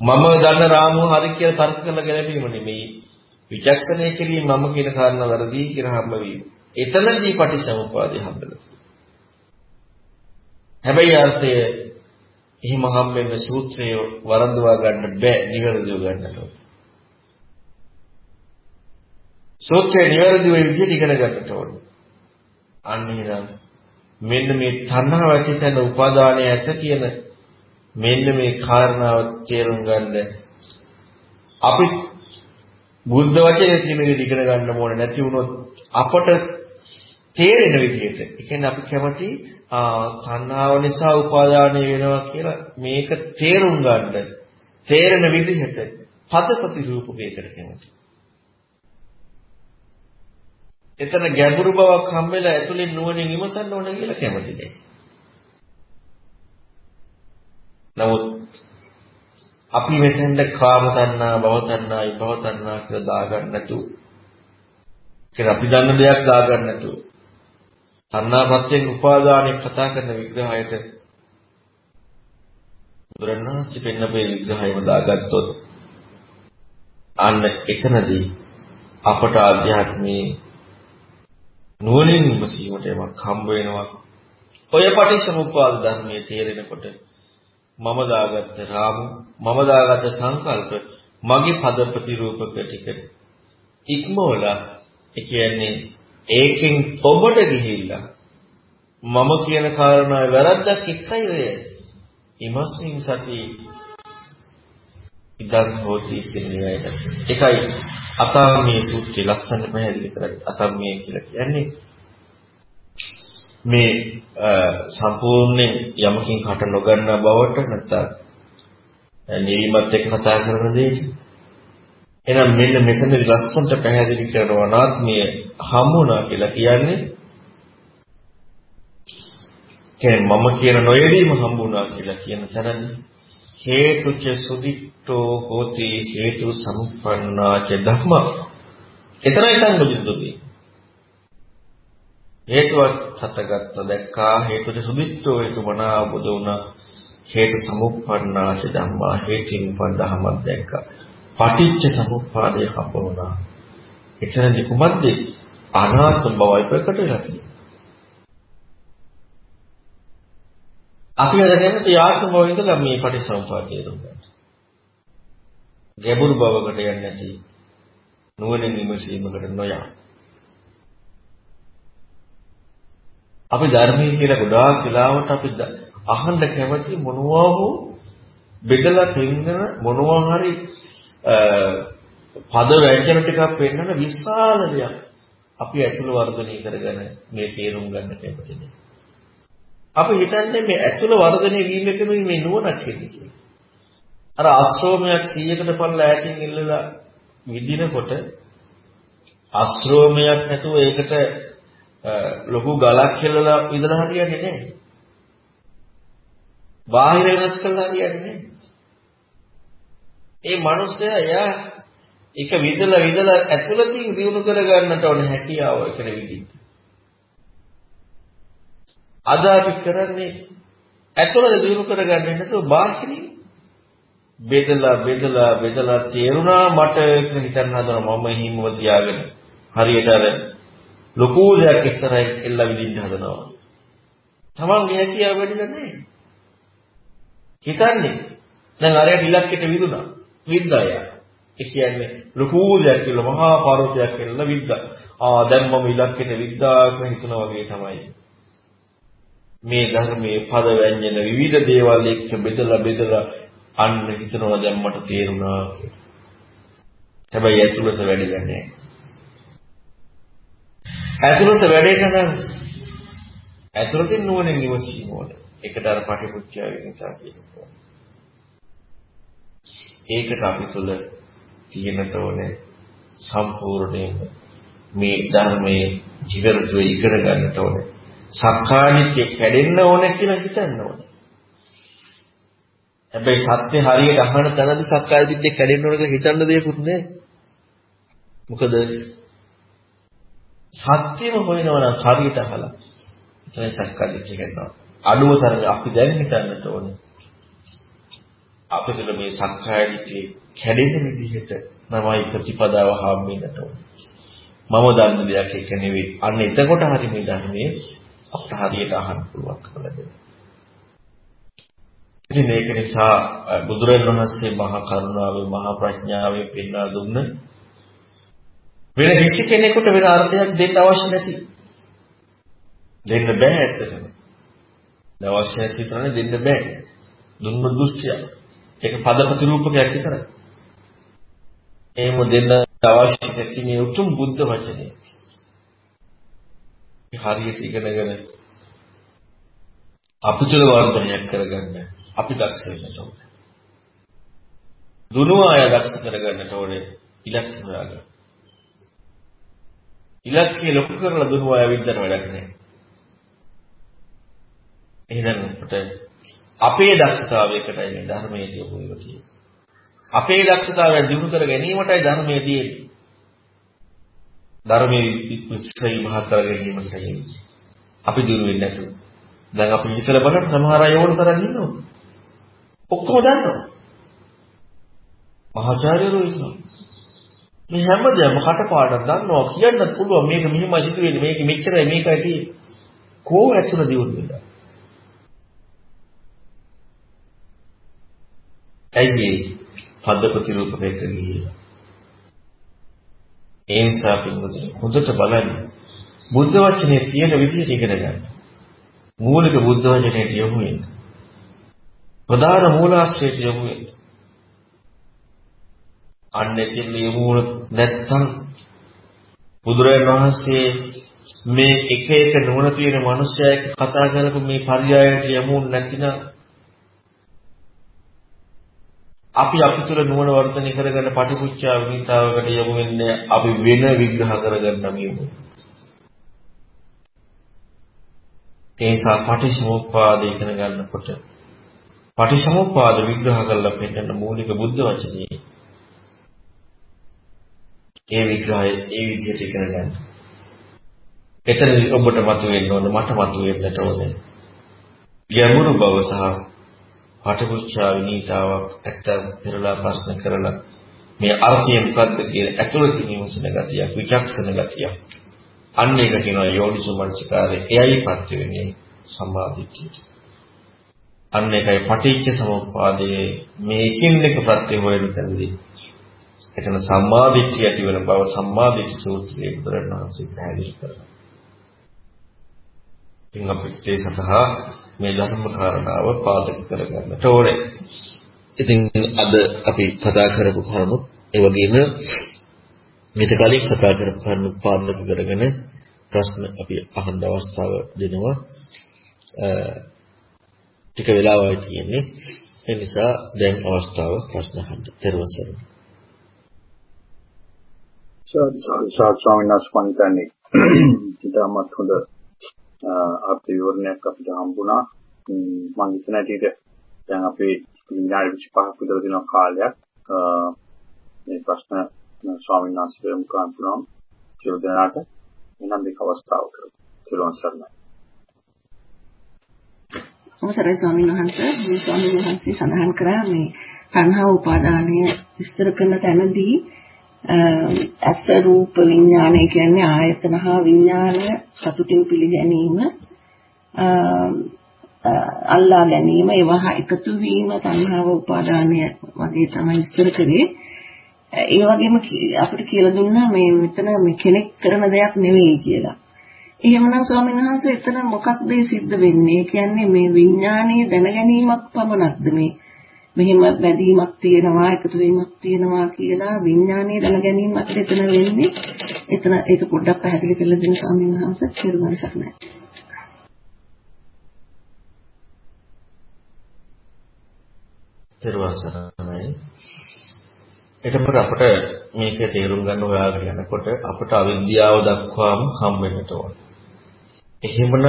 මම දන්න රාමුව හරි කියලා තර්ක කරලා ගැලපීම නෙමෙයි විචක්ෂණය කිරීම මම කියන කාරණා වැරදි කියලා හම්බ වීම. එතනදී පටිච්චසමුප්පාදය හම්බෙලා හැබැයි අර්ථය එහෙම හම්බෙන්න සූත්‍රය වරඳවා ගන්න බෑ නිවැරදිව ගන්නට. සූත්‍රය නිවැරදිව විදිහට ඉගෙන ගන්නට ඕනේ. අන්න එහෙනම් මෙන්න මේ තණ්හාව ඇති තැන උපාදානය ඇත කියන මෙන්න මේ කාරණාව තේරුම් ගන්න අපි බුද්ධ වචනේ තියෙන විදිහට ඉගෙන ගන්න ඕනේ නැති වුණොත් අපට තේරෙන විදිහට. ඒ කියන්නේ අපි කැමති තණ්හාව නිසා උපාදානය වෙනවා කියලා මේක තේරුම් ගන්න තේරෙන විදිහට පදපති රූපකයකට කැමති. එතන ගැඹුරු බවක් හම්බෙලා ඇතුලෙන් නුවණින් විමසන්න ඕන කියලා කැමති නැහැ. නමුත් අපි මෙතෙන්ද කාම තණ්හා, භව තණ්හා, විභව තණ්හා කියලා දාගන්න නැතුව කියලා අපි දන්න දෙයක් දාගන්න නැතුව තණ්හාපත්‍යෙන් උපාදානෙ කතා කරන විග්‍රහයට බුදුරණාහි පෙන්නපේ විග්‍රහයම දාගත්තොත් අන්න එතනදී අපට ආධ්‍යාත්මී නුවණින් විමසීමට යමක් හම්බ වෙනවා. ඔය පටිච්චසමුප්පාද ධර්මයේ තේරෙනකොට මම දාගත්ත රාමු මම දාගත්ත සංකල්ප මගේ පද ප්‍රතිරූපක ටික ඉක්මවලා ඒ කියන්නේ ඒකෙන් ඔබට ගිහිල්ලා මම කියන කාරණාවේ වැරද්දක් එකයි ඔය. ඉමස්මින් සති ඉදන් හෝති කියන්නේ ඒකයි අතම්මේ සූත්‍රය ලස්සනට පැහැදිලි කරන්නේ. අතම්මේ කියලා කියන්නේ මේ සම්පූර්ණයෙන් යමකින් කට නොගන්නා බවට නැත්නම් නිවීමත් එක්ක කතා කරන දෙයට. එහෙනම් මෙන්න මෙතනදී ලස්සනට පැහැදිලි කරනවා නාත්මීය හමුණා කියලා කියන්නේ කියන්නේ මම කියන නොයෙදීම හම්බුණා කියලා කියන තැනදී හේතුච සුදිට්ඨෝ හෝති හේතු සම්පන්නාච ධම්ම. එතරයි සංගුදුදුදී. හේතුවක් සතගත්ත දැක්කා හේතුච සුදිට්ඨෝ හේතු මනා බුදු වුණා හේතු සමුප්පන්නාච ධම්මා හේතින් උපන් ධම්මක් දැක්කා. පටිච්ච සමුප්පාදය හම්බ වුණා. එතනදී කුමක්ද? අනාත්ම බවයි ප්‍රකට වෙලා තියෙන්නේ. අපි අද කැමති ආත්ම භව ඉඳලා මේ පටිසම්පාදය දුන්නාට. ගැඹුරු භවකට යන්නේ නැති නුවණින් විමසීමකට නොයා. අපි ධර්මයේ කියලා ගොඩාක් වෙලාවට අපි අහන්න කැමති මොනවා හෝ බෙදලා පෙන්නන මොනවා හරි පද වැජන ටිකක් පෙන්නන විශාල දෙයක් අපි ඇතුළ වර්ධනය කරගෙන මේ තේරුම් ගන්න කැමති නේ. අපි හිතන්නේ මේ ඇතුළ වර්ධනය වීම එකමයි මේ නුවණක් වෙන්නේ කියලා. අර ආශ්‍රෝමයක් 100කට පල්ල ඈතින් ඉල්ලලා විදිනකොට ආශ්‍රෝමයක් නැතුව ඒකට ලොකු ගලක් හෙලලා විදලා හරියන්නේ නැහැ. බාහිර වෙනස් කළා හරියන්නේ නැහැ. ඒ මනුස්සයා එයා එක විදලා විදලා ඇතුළතින් දිනු කර ගන්නට ඕන හැකියාව කියන විදිහට. අද අපි කරන්නේ ඇතුළත දිනු කරගන්නේ නැතුව බාහිරින් බෙදලා බෙදලා බෙදලා තේරුණා මට කියලා හිතන්න හදනවා මම හිමව තියාගෙන හරියට අර ලොකු දෙයක් ඉස්සරහින් එල්ල විදින්න හදනවා. තමන්ගේ හැකියාව වැඩිලා නැහැ. හිතන්නේ දැන් අරයට ඉලක්කයට විදුණා. විද්දාය. ඒ කියන්නේ ලොකු දෙයක් කියලා මහා පර්වතයක් කියලා විද්දා. ආ දැන් මම ඉලක්කයට විද්දා කියලා හිතනවා වගේ තමයි. මේ ධර්මයේ පද වැඤ්ඤන විවිධ දේවල් එක්ක බෙදලා බෙදලා අන්න හිතනවා දැන් මට තේරුණා කියලා. හැබැයි ඇතුළත වැඩිලා නැහැ. ඇතුළත වැඩේක නම් ඇතුළතින් නුවණින් ඉවසීම ඕන. ඒකට අර පටිපුච්චාවෙන් නිසා කියනවා. ඒකට අපි තුල තියෙනට ඕනේ සම්පූර්ණයෙන් මේ ධර්මයේ ජීවිතය ඉගෙන ගන්නට ඕනේ. සක්කාදිට්ඨිය කැඩෙන්න ඕනේ කියලා හිතන්න ඕනේ. හැබැයි සත්‍ය හරියට අහන තැනදී සක්කාදිට්ඨිය කැඩෙන්න ඕනේ කියලා හිතන්න දෙයක්වත් නැහැ. මොකද සත්‍යම හොයනවා නම් හරියට අහලා එතන සක්කාදිට්ඨිය කැඩෙනවා. අඩුව තරමේ අපි දැන් හිතන්නට ඕනේ. අපිට මේ සක්කාදිට්ඨිය කැඩෙන විදිහට තමයි ප්‍රතිපදාව හම්බෙන්නට ඕනේ. මම දන්න දෙයක් එක නෙවෙයි. අන්න එතකොට හරි මේ ධර්මයේ අපට හරියට අහන්න පුළුවන් කරලා දෙන්න. ඉතින් මේක නිසා බුදුරජාණන් වහන්සේ මහා කරුණාවේ මහා ප්‍රඥාවේ පෙන්වා දුන්න වෙන කිසි කෙනෙකුට වෙන අර්ථයක් දෙන්න අවශ්‍ය නැති. දෙන්න බෑ ඇත්තටම. අවශ්‍ය නැති විතරනේ දෙන්න බෑ. දුන්න දෘෂ්ටිය. ඒක පද ප්‍රතිරූපකයක් විතරයි. එහෙම දෙන්න අවශ්‍ය නැති මේ උතුම් බුද්ධ වචනේ. හරියට ඉගෙනගෙන අපි තුළ වර්ධනයක් කරගන්න අපි දක්ෂ වෙන්න ඕනේ. දුනුව අය දක්ෂ කරගන්නට ඕනේ ඉලක්ක හොයාගන්න. ඉලක්කය ලොකු කරලා දුනුව අය විද්දන වැඩක් නැහැ. එහෙනම් අපිට අපේ දක්ෂතාවයකටයි මේ ධර්මයේ කියපු ඒවා තියෙන්නේ. අපේ දක්ෂතාවය දිනු කර ගැනීමටයි ධර්මයේ තියෙන්නේ. ධර්මයේ විශ්ලේෂණය මහත් කර ගැනීමකට යන්නේ. අපි දුරු වෙන්නේ නැතුව. දැන් අපි හිතලා බලන්න සමහර අය ඕන තරම් ඉන්නවා. ඔක්කොම දන්නවා. මහාචාර්යවරු ඉන්නවා. මේ හැමදේම කටපාඩම් දන්නවා කියන්නත් පුළුවන් මේක මෙහෙමයි සිදු වෙන්නේ මේක මෙච්චරයි මේකයි තියෙන්නේ. කෝ ඇතුළ දියුණු වෙනවා. ඇයි පද ප්‍රතිරූපකයක ගිහිල්ලා. ඒ නිසා පින්වතුනි හොඳට බලන්න බුද්ධ වචනේ තියෙන විදිහට ඉගෙන ගන්න. මූලික බුද්ධ වචනයට යොමු වෙන්න. ප්‍රධාන මූලාශ්‍රයට යොමු වෙන්න. අන්න එතින් යොමු නැත්තම් බුදුරජාණන් වහන්සේ මේ එක එක නුවණ තියෙන මිනිස්සයා එක්ක කතා කරපු මේ පරියායට යමු නැතිනම් අපි අපි තුල නුවණ වර්ධනය කරගෙන පටිපුච්චා විනිතාවකට යමු වෙන්නේ අපි වෙන විග්‍රහ කරගන්න මියමු. ඒ නිසා පටිච්චසමුප්පාද ඉගෙන ගන්නකොට පටිච්චසමුප්පාද විග්‍රහ කරලා පෙන්නන මූලික බුද්ධ වචනේ ඒ විග්‍රහය ඒ විදිහට ඉගෙන ගන්න. එතන ඔබට මතුවෙන්න ඕන මට මතුවෙන්නට ඕනේ. ගැඹුරු බව සහ පටිපුච්චා විනීතාවක් ඇත්තම පෙරලා ප්‍රශ්න කරලා මේ අර්ථය මොකක්ද කියලා ඇතුළතින් විමසන ගතිය විචක්ෂණ ගතිය. අන්න ඒක කියනවා යෝනිසෝමනසිකාරය. එයයි පත්‍ය වෙන්නේ සම්මාදිට්ඨියට. අන්න ඒකයි පටිච්ච සමුප්පාදයේ මේකින් එක ප්‍රත්‍ය හොයන තැනදී එතන සම්මාදිට්ඨිය ඇති වෙන බව සම්මාදිට්ඨි සූත්‍රයේ බුදුරණවහන්සේ පැහැදිලි කරනවා. ඉතින් අපිට ඒ සඳහා මේ ධර්ම කාරණාව පාදක කරගන්නට ඕනේ. ඉතින් අද අපි කතා කරපු කරුණුත් ඒ වගේම මේක කලින් කතා කරපු කරුණු පාදක කරගෙන ප්‍රශ්න අපි අහන්න අවස්ථාව දෙනවා. ටික වෙලාවයි තියෙන්නේ. ඒ නිසා දැන් අවස්ථාව ප්‍රශ්න අහන්න. ත්වන් සරණයි. සාදු ස්වාමීන් වහන්සේ මම ඉතාමත් හොඳ අර්ථ විවරණයක් අපිට හම්බුණා. මම හිතන හැටියට දැන් අපි විනාඩි 25ක් විතර දින කාලයක් මේ ප්‍රශ්න ස්වාමීන් වහන්සේ මුඛාන්තරම් කියලා දෙනාට එනම් මේක අවස්ථාව කරමු. කියලා සරණයි. අවසරයි ස්වාමීන් වහන්සේ මේ ස්වාමීන් වහන්සේ සඳහන් කරා මේ තණ්හා උපාදානය විස්තර කරන තැනදී අස්ස රූප විඥානය කියන්නේ ආයතන හා විඥානය සතුටින් පිළිගැනීම අල්ලා ගැනීම ඒවා එකතු වීම තණ්හාව උපාදානය වගේ තමයි විස්තර කරේ ඒ වගේම අපිට කියලා දුන්නා මේ මෙතන මේ කෙනෙක් කරන දෙයක් නෙවෙයි කියලා. එහෙමනම් ස්වාමීන් වහන්සේ එතන මොකක්ද සිද්ධ වෙන්නේ? ඒ කියන්නේ මේ විඥානීය දැනගැනීමක් පමණක්ද මේ මෙහෙම බැඳීමක් තියෙනවා එකතු වීමක් තියෙනවා කියලා විඥානීය දැනගැනීමක් එතන වෙන්නේ. එතන ඒක පොඩ්ඩක් පැහැදිලි කරලා දෙන්න ස්වාමීන් වහන්සේ කෙරුවන් සරණයි. කෙරුවන් සරණයි. එතකොට අපිට මේක තේරුම් ගන්න හොයාගෙන යනකොට අපිට අවිද්‍යාව දක්වාම හම් වෙන්නට ඕන. එහෙමනම්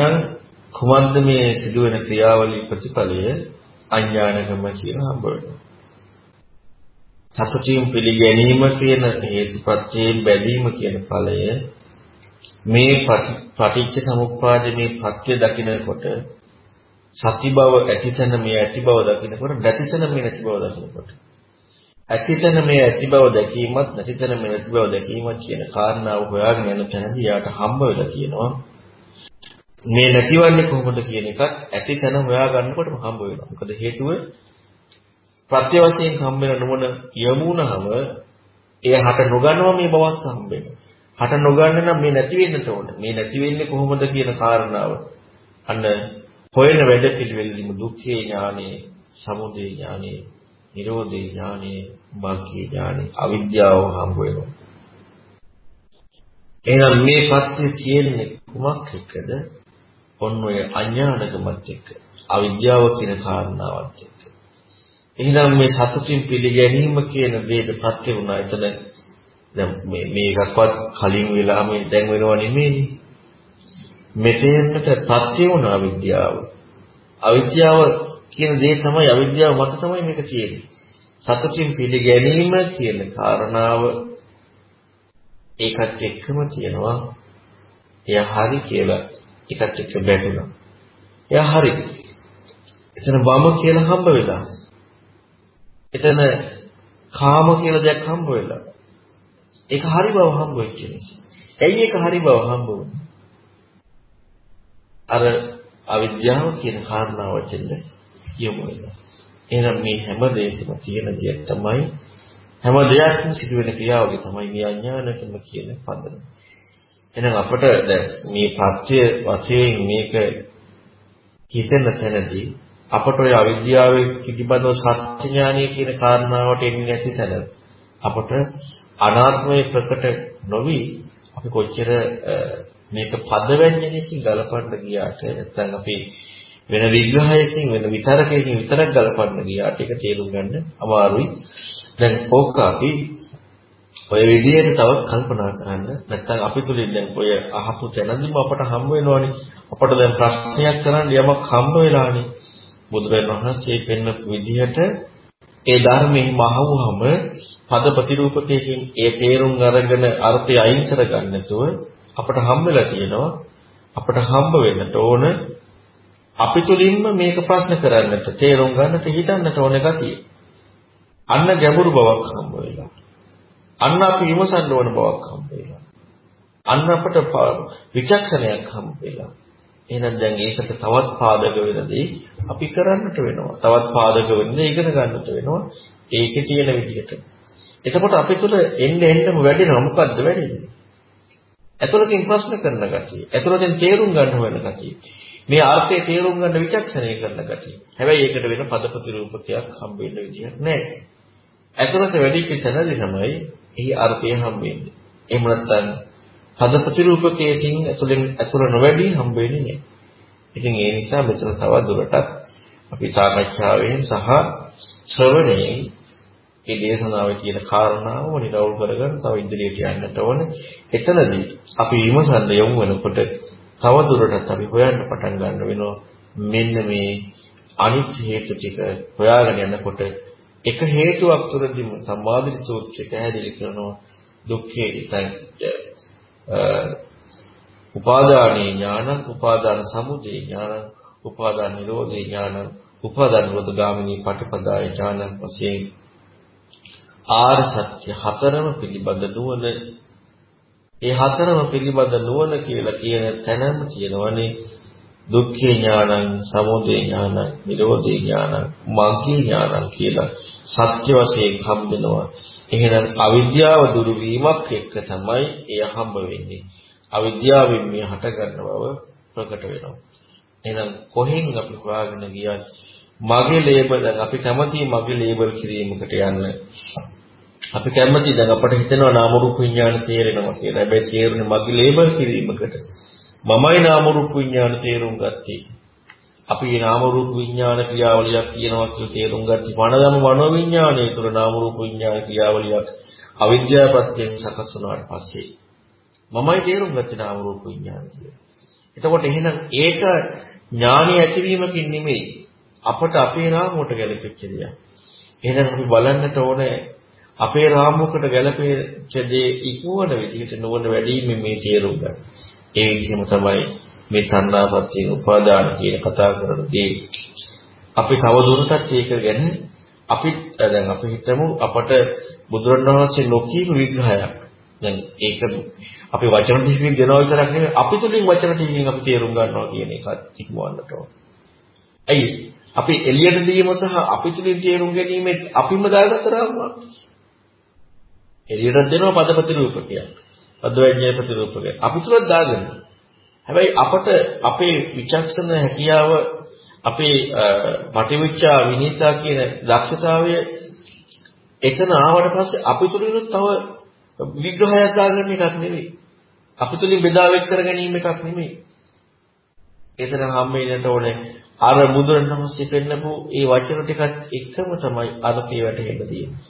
කුමද්ද මේ සිදුවෙන ක්‍රියාවලිය ප්‍රතිඵලය අඥානකම කියන හම්බ වෙනවා. සතුටින් පිළිගැනීම කියන හේතුපත්‍යයෙන් බැඳීම කියන ඵලය මේ පටිච්ච සමුප්පාදේ පත්‍ය දකිනකොට සති බව ඇතිතන මේ ඇති බව දකිනකොට නැතිතන මේ නැති බව දකිනකොට ඇතිතන මේ ඇති බව දැකීමත් නැතිතන මේ නැති බව දැකීමත් කියන කාරණාව හොයාගෙන යන තැනදී යාට හම්බ වෙලා තියෙනවා මේ නැතිවන්නේ කොහොමද කියන එකත් ඇති තැන හොයා ගන්නකොටම හම්බ වෙනවා. මොකද හේතුව ප්‍රත්‍ය වශයෙන් හම්බ වෙන නොවන යමුනහම එය හට නොගන්නවා මේ බවත් හම්බ වෙනවා. හට නොගන්න නම් මේ නැති වෙන්නට ඕන. මේ නැති වෙන්නේ කොහොමද කියන කාරණාව. අන්න හොයන වැඩ පිළිවෙලදීම දුක්ඛේ ඥානේ, සමුදය ඥානේ, නිරෝධේ ඥානේ, මාර්ගී ඥානේ, අවිද්‍යාව හම්බ වෙනවා. එහෙනම් මේ පත්‍ය කියන්නේ කුමක් එක්කද? ඔන්න ඔය අඥානකමත් එක්ක අවිද්‍යාව කියන කාරණාවත් එක්ක. එහෙනම් මේ සතුටින් පිළිගැනීම කියන දෙයට ප්‍රත්‍ය වුණා. එතන දැන් මේ මේකක්වත් කලින් වෙලා මේ දැන් වෙනව නෙමෙයිනේ. මෙතෙන්ට ප්‍රත්‍ය වුණා අවිද්‍යාව. අවිද්‍යාව කියන දේ තමයි අවිද්‍යාව මත තමයි මේක තියෙන්නේ. සතුටින් පිළිගැනීම කියන කාරණාව ඒකත් එක්කම තියෙනවා එය හරි කියලා ඒකත් එක්ක බැඳුණා. එයා හරි. එතන වම කියලා හම්බ වෙලා. එතන කාම කියලා දෙයක් හම්බ වෙලා. ඒක හරි බව හම්බ වෙච්ච නිසා. ඇයි ඒක හරි බව හම්බ වුනේ? අර අවිද්‍යාව කියන කාරණාව වචෙන්ද යොමු වෙනවා. එහෙනම් මේ හැම දෙයකම තියෙන දේ තමයි හැම දෙයක්ම සිදුවෙන ක්‍රියාවලිය තමයි මේ අඥානකම කියන පදන. එහෙනම් අපට දැන් මේ පත්‍ය වශයෙන් මේක හිතෙන තැනදී අපට ඔය අවිද්‍යාවේ පිටිබඳව සත්‍ය ඥානය කියන කාරණාවට එන්නේ නැති තැන අපට අනාත්මයේ ප්‍රකට නොවි අපි කොච්චර මේක පදවැන්ජනයකින් ගලපන්න ගියාට නැත්නම් අපි වෙන විග්‍රහයකින් වෙන විතරකයකින් විතරක් ගලපන්න ගියාට ඒක තේරුම් ගන්න අමාරුයි. දැන් ඕක අපි ඔය විදිහට තවත් කල්පනා කරන්න නැත්නම් අපි තුලින් දැන් ඔය අහපු තැනදීම අපට හම්බ වෙනවනේ. අපට දැන් ප්‍රශ්නයක් කරන්න යමක් හම්බ වෙලානේ. බුදුරජාණන් වහන්සේ පෙන්වපු විදිහට ඒ ධර්මයේ මහවුවම පද ප්‍රතිරූපකයෙන් ඒ තේරුම් අරගෙන අර්ථය අයින් කරගන්න නැතුව අපට හම්බෙලා තියෙනවා අපට හම්බ වෙන්නට ඕන අපි තුලින්ම මේක ප්‍රශ්න කරන්නට තේරුම් ගන්නට හිතන්නට ඕන ගතිය. අන්න ගැඹුරු බවක් හම්බ වෙලා. අන්න අපි විමසන්න ඕන බවක් හම්බ වෙලා. අන්න අපට විචක්ෂණයක් හම්බ වෙලා. එහෙනම් දැන් ඒකට තවත් පාදක වෙන දේ අපි කරන්නට වෙනවා. තවත් පාදක වෙන දේ ඉගෙන ගන්නට වෙනවා. ඒකේ තියෙන විදිහට. එතකොට අපි තුල එන්න එන්නම වැඩෙනවා. මොකද්ද වැඩෙන්නේ? ඇතුළතින් ප්‍රශ්න කරන ගතිය. ඇතුළතින් තේරුම් ගන්න හොයන ගතිය. මේ ආර්ථය තේරුම් ගන්න විචක්ෂණය කරන ගතිය. හැබැයි ඒකට වෙන පදපති රූපකයක් හම්බ වෙන්න විදියක් නැහැ. ඇතුළත වැඩිච්ච තැනදී තමයි එහි අර්ථය හම්බ වෙන්නේ. එහෙම නැත්නම් පද ප්‍රතිරූපකයකින් ඇතුලෙන් ඇතුල නොවැඩි හම්බ වෙන්නේ නැහැ. ඉතින් ඒ නිසා මෙතන තව දුරටත් අපි සාකච්ඡාවෙන් සහ ශ්‍රවණයෙන් ඒ දේශනාවේ තියෙන කාරණාව නිරවුල් කරගෙන තව ඉදිරියට යන්නට ඕන. එතනදී අපි විමසන්න යොමු වෙනකොට තව දුරටත් අපි හොයන්න පටන් ගන්න වෙනවා. මෙන්න මේ අනිත් හේතු ටික හොයාගෙන යනකොට එක හේතුවක් තුරදීම සම්මාදිත සූත්‍රය පැහැදිලි කරනවා දුක්ඛේ ඉතින් උපාදානේ ඥානං උපාදාන සමුදය ඥානං උපාදාන නිරෝධේ ඥානං උපාදාන නිරෝධ ගාමිනී පටිපදාය ඥානං වශයෙන් ආර්ය සත්‍ය හතරම පිළිබඳ නුවණ. ඒ හතරම පිළිබඳ නුවණ කියලා කියන තැනම කියනවනේ දුක්ඛ ඥානං සමුදය ඥානං නිරෝධේ ඥානං මග්ගේ ඥානං කියලා සත්‍ය වශයෙන් හම්බෙනවා එහෙනම් අවිද්‍යාව දුරු වීමක් එක්ක තමයි එය හම්බ වෙන්නේ. අවිද්‍යාවෙන් මේ හටගන්න බව ප්‍රකට වෙනවා. එහෙනම් කොහෙන් අපි හොයාගෙන ගියත් මගේ ලේබල් දැන් අපි කැමති මගේ ලේබල් කිරීමකට යන්න. අපි කැමති දැන් අපට හිතෙනවා නාම රූප විඥාන තේරෙනවා කියලා. හැබැයි තේරුනේ මගේ ලේබල් කිරීමකට. මමයි නාම රූප විඥාන තේරුම් ගත්තේ. අපි නාම රූප විඥාන ක්‍රියාවලියක් කියනවා කියලා තේරුම් ගත්තී වනදම මනෝ විඥානයේ තුර නාම රූප විඥාන ක්‍රියාවලියක් අවිද්‍යාව ප්‍රත්‍යයෙන් සකස් වුණාට පස්සේ මමයි තේරුම් ගත්තේ නාම රූප විඥාන කියලා. එතකොට එහෙනම් ඒක ඥානිය ඇතිවීමකින් නෙමෙයි අපට අපේ රාමුවට ගැලපෙච්ච දෙයක්. එහෙනම් අපි බලන්නට ඕනේ අපේ රාමුවකට ගැලපෙච්ච දේ ඉක්මවන විදිහට නොවන වැඩිමේ මේ තේරුම් ගන්න. ඒ විදිහම තමයි මේ තණ්හාපත්‍ය උපාදාන කියන කතා කරනදී අපි තව දුරටත් ඒක ගැන අපි දැන් අපි හිතමු අපට බුදුරණවහන්සේ නොකියපු විග්‍රහයක්. දැන් ඒක අපි වචන ටිකකින් දෙනවා විතරක් නෙවෙයි අපි තුලින් වචන ටිකකින් අපි තේරුම් ගන්නවා කියන එකත් ඉක්මවන්නට ඕන. ඇයි? අපි එළියට දීම සහ අපි තුලින් තේරුම් ගැනීම අපිම දාගත්ත රාමුවක්. එළියට දෙනවා පදපති රූපකයක්. පදවැඥේ ප්‍රතිරූපකයක්. අපි තුලත් දාගන්නවා. හැබැයි අපට අපේ විචක්ෂණ හැකියාව අපේ පටිවිච්ඡා විනීතා කියන දක්ෂතාවය එතන ආවට පස්සේ අපි තුලිනුත් තව විග්‍රහයක් දාගන්න එකක් නෙවෙයි. අපි තුලින් බෙදා වෙත් කර ගැනීම එකක් නෙවෙයි. එතන හම්බෙන්නට ඕනේ අර බුදුරණවහන්සේ පෙන්නපු ඒ වචන ටිකත් එකම තමයි අර්ථය වැටහෙන්න තියෙන්නේ.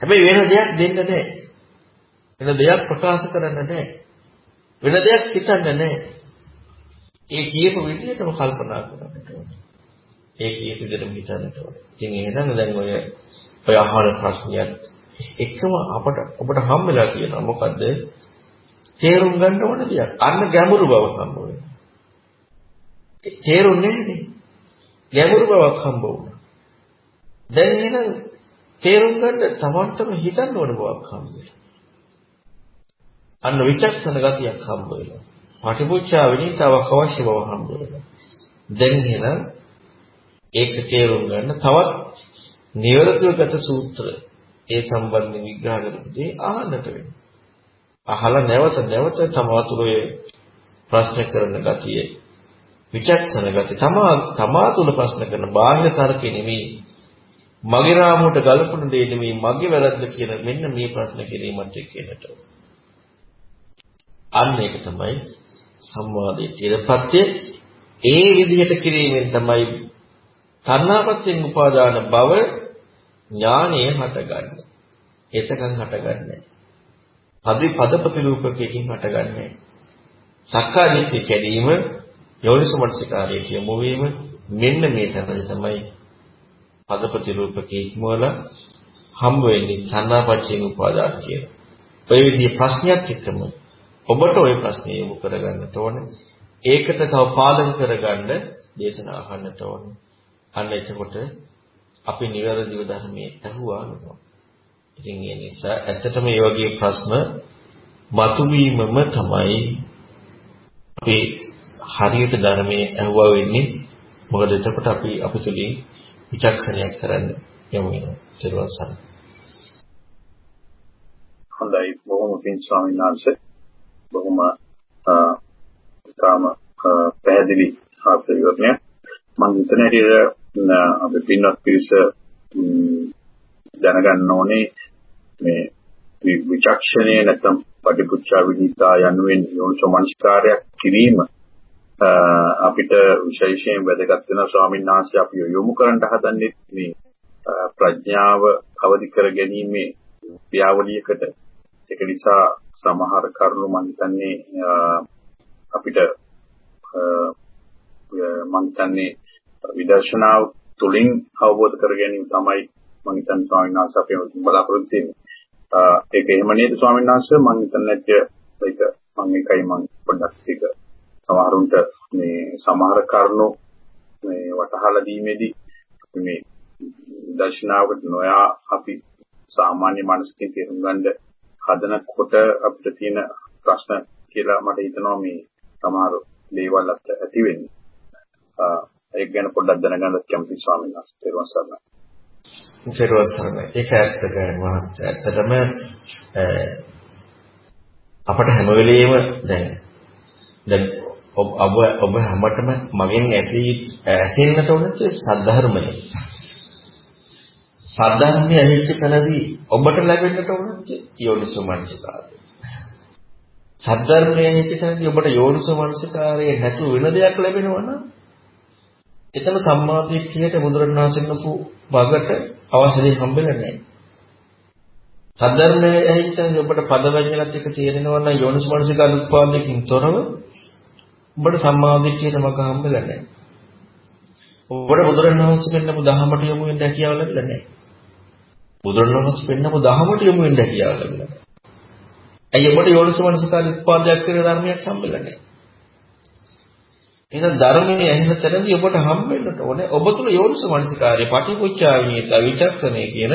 හැබැයි වෙන දෙයක් දෙන්න නැහැ. වෙන දෙයක් ප්‍රකාශ කරන්න නැහැ. වෙන දෙයක් හිතන්න නැහැ. ඒ කියපු විදිහටම කල්පනා කරන්නට ඕනේ. ඒ කියපු විදිහටම හිතන්නට ඕනේ. ඉතින් එහෙනම් දැන් ඔය ඔය අහන ප්‍රශ්නියත් එකම අපට ඔබට හම් වෙලා තියෙනවා. මොකද්ද? තේරුම් ගන්න ඕන දෙයක්. අන්න ගැඹුරු බව හම්බ වෙනවා. තේරුන්නේ නැහැනේ. ගැඹුරු බවක් හම්බ වුණා. දැන් එහෙනම් තේරුම් ගන්න තමන්ටම හිතන්න ඕන බවක් හම්බ වෙනවා. අන්න විචක්ෂණ ගතියක් හම්බ වෙනවා. පටිපුච්චා විනීතාවක් අවශ්‍ය බව හම්බ වෙනවා. දැන් එහෙනම් ඒක තේරුම් ගන්න තවත් නිවර්තවගත සූත්‍ර ඒ සම්බන්ධ විග්‍රහ කරපුදී අහන්නට වෙනවා. අහලා නැවත නැවත තමතුලේ ප්‍රශ්න කරන ගතිය විචක්ෂණ ගතිය තමා තමා තුල ප්‍රශ්න කරන බාහිර තර්කේ නෙමෙයි මගේ රාමුවට ගලපන දේ නෙමෙයි මගේ වැරද්ද කියන මෙන්න මේ ප්‍රශ්න කිරීමත් එක්කෙනට අන්න ඒක තමයි සම්වාදයේ තිරපත්‍ය ඒ විදිහට කිරීමෙන් තමයි තණ්හාපත්‍යෙන් උපාදාන බව ඥානය හටගන්නේ. එතකන් හටගන්නේ. පදි පද ප්‍රතිරූපකයෙන් හටගන්නේ. සක්කාදිට්ඨිය කැඩීම යෝනිසමනසිකාරයේ කියමු වීම මෙන්න මේ තරයි තමයි පද ප්‍රතිරූපකේ ඉක්මවල හම්බ වෙන්නේ තණ්හාපච්චයෙන් උපාදාන කියන. ඔය විදිහේ ප්‍රශ්නයක් එක්කම ඔබට ওই ප්‍රශ්නේ යොමු කරගන්නට ඕනේ. ඒකට තව පාදක කරගන්න දේශනා අහන්නට ඕනේ. අන්න එතකොට අපි නිවැරදිව ධර්මයේ ඇහුවා වෙනවා. ඉතින් ඒ නිසා ඇත්තටම මේ වගේ ප්‍රශ්න මතුවීමම තමයි අපි හරියට ධර්මයේ ඇහුවා වෙන්නේ. මොකද එතකොට අපි අපිටදී විචක්ෂණයක් කරන්න යමු වෙනවා. ඊට හොඳයි බොහොම පිං ස්වාමීන් වහන්සේ බොහොම තාම පැහැදිලි ආපියෝගයක් මම හිතන හැටියට අපි පින්වත් පිරිස දැනගන්න ඕනේ මේ විචක්ෂණය නැත්නම් පටිපුච්චා විදිතා යනුවෙන් යෝනිසෝමනස්කාරයක් කිරීම අපිට විශේෂයෙන් වැදගත් වෙන ස්වාමීන් වහන්සේ අපි යොමු කරන්න හදන්නේ මේ ප්‍රඥාව අවදි කර ගැනීමේ ක්‍රියාවලියකට. ඒක නිසා සමහර කරුණු මම හිතන්නේ අපිට මම හිතන්නේ විදර්ශනාව තුලින් අවබෝධ කර ගැනීම තමයි මම හිතන්නේ ස්වාමීන් වහන්සේ අපේ බලාපොරොත්තු වෙන්නේ. ඒක එහෙම නේද ස්වාමීන් වහන්සේ මම හිතන්නේ ඒක මම එකයි මම පොඩ්ඩක් ඒක සමහරුන්ට මේ සමහර කරුණු මේ වටහලා දීමේදී මේ දර්ශනාවකට නොයා අපි සාමාන්‍ය මනසකින් තේරුම් ගන්න හදනකොට අපිට තියෙන ප්‍රශ්න කියලා මට හිතෙනවා මේ සමහර දේවල් අත් ඇති වෙන්නේ. ඒක ගැන පොඩ්ඩක් දැනගන්න කැමති ස්වාමීන් වහන්සේ තේරුම් ගන්න. තේරුම් ගන්න. ඒක ඇත්තට මහත් ඇත්තටම අපට හැම වෙලෙම දැන් දැන් ඔබ ඔබ හැමතෙම මගෙන් ඇසී ඇසෙන්නට උනත් සද්ධර්මය. සද්ධර්මය ඇහිච්ච තැනදී ඔබට ලැබෙන්නට උනත් යෝනිසෝ මනසිකාරය. සද්ධර්මය ඇහිච්ච තැනදී ඔබට යෝනිසෝ මනසිකාරය නැතු වෙන දෙයක් ලැබෙනවා නම් එතන සම්මාදිට්ඨියට බුදුරණවහන්සේ කියපු වගට අවශ්‍ය දේ හම්බෙන්නේ නැහැ. සද්ධර්මයේ ඇහිච්ච තැනදී ඔබට පද වචනත් එක තේරෙනවා නම් යෝනිසෝ මනසිකාර උත්පාදනයකින් තොරව ඔබට සම්මාදිට්ඨියට මග හම්බෙලා නැහැ. ඔබට බුදුරණවහන්සේ පෙන්නපු දහමට යොමු වෙන්න හැකියාව ලැබිලා නැහැ. බුදුරණවහන්සේ පෙන්නපු දහමට යොමු වෙන්න හැකියාව ලැබිලා නැහැ. ඇයි ඔබට යෝනිසමනසකාර උත්පාදයක් කරන ධර්මයක් හම්බෙලා නැහැ. එහෙනම් ධර්මයේ ඇහෙන තැනදී ඔබට හම්බෙන්නට ඕනේ ඔබ තුල යෝනිසමනසකාරය පටිපුච්චාවිනිත විචක්ෂණය කියන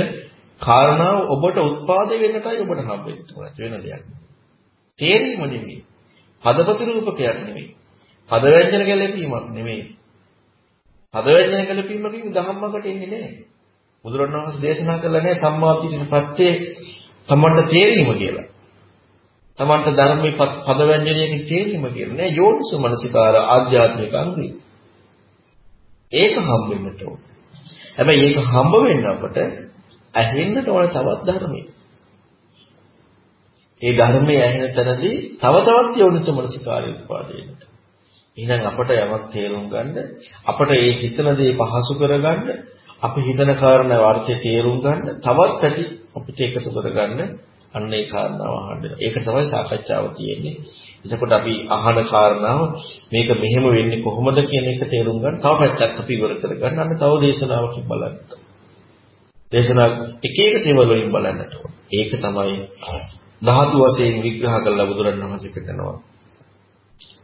කාරණාව ඔබට උත්පාදේ වෙන්නටයි ඔබට හම්බෙන්න ඕනේ වෙන දෙයක්. තේරීම නෙමෙයි. පදපති රූපකයක් නෙමෙයි. පද ව්‍යංජන ගැලපීමක් නෙමෙයි. පද ව්‍යංජන ගැලපීමකින් දහම්මකට එන්නේ නැහැ. බුදුරණවහන්සේ දේශනා කළා නෑ සම්මාදිටින ප්‍රත්‍යේ තමන්ට තේරීම කියලා. තමන්ට ධර්මයේ පද ව්‍යංජනයකින් තේරීම කියලා නෑ යෝනිසු මනසිකාර ආධ්‍යාත්මික අංගය. ඒක හම්බෙන්නට ඕන. හැබැයි ඒක හම්බ වෙන්න අපට ඇහෙන්නට ඕන තවත් ධර්මයේ. ඒ ධර්මයේ ඇහෙන තැනදී තව තවත් යෝනිසු මනසිකාරය උත්පාදේන්නට. එහෙනම් අපට යමක් තේරුම් ගන්න අපට ඒ හිතන දේ පහසු කරගන්න අපි හිතන කාරණා වාර්ථය තේරුම් ගන්න තවත් පැති අපිට එකතු කරගන්න අන්න ඒ කාරණාව අහන්න. ඒක තමයි සාකච්ඡාව තියෙන්නේ. එතකොට අපි අහන කාරණාව මේක මෙහෙම වෙන්නේ කොහොමද කියන එක තේරුම් ගන්න තව පැත්තක් අපි ඉවර කරගන්න. අන්න තව දේශනාවකින් බලන්න. දේශනා එක එක දේවල් වලින් බලන්නට ඕන. ඒක තමයි ධාතු වශයෙන් විග්‍රහ කළා බුදුරණවහන්සේ කියනවා.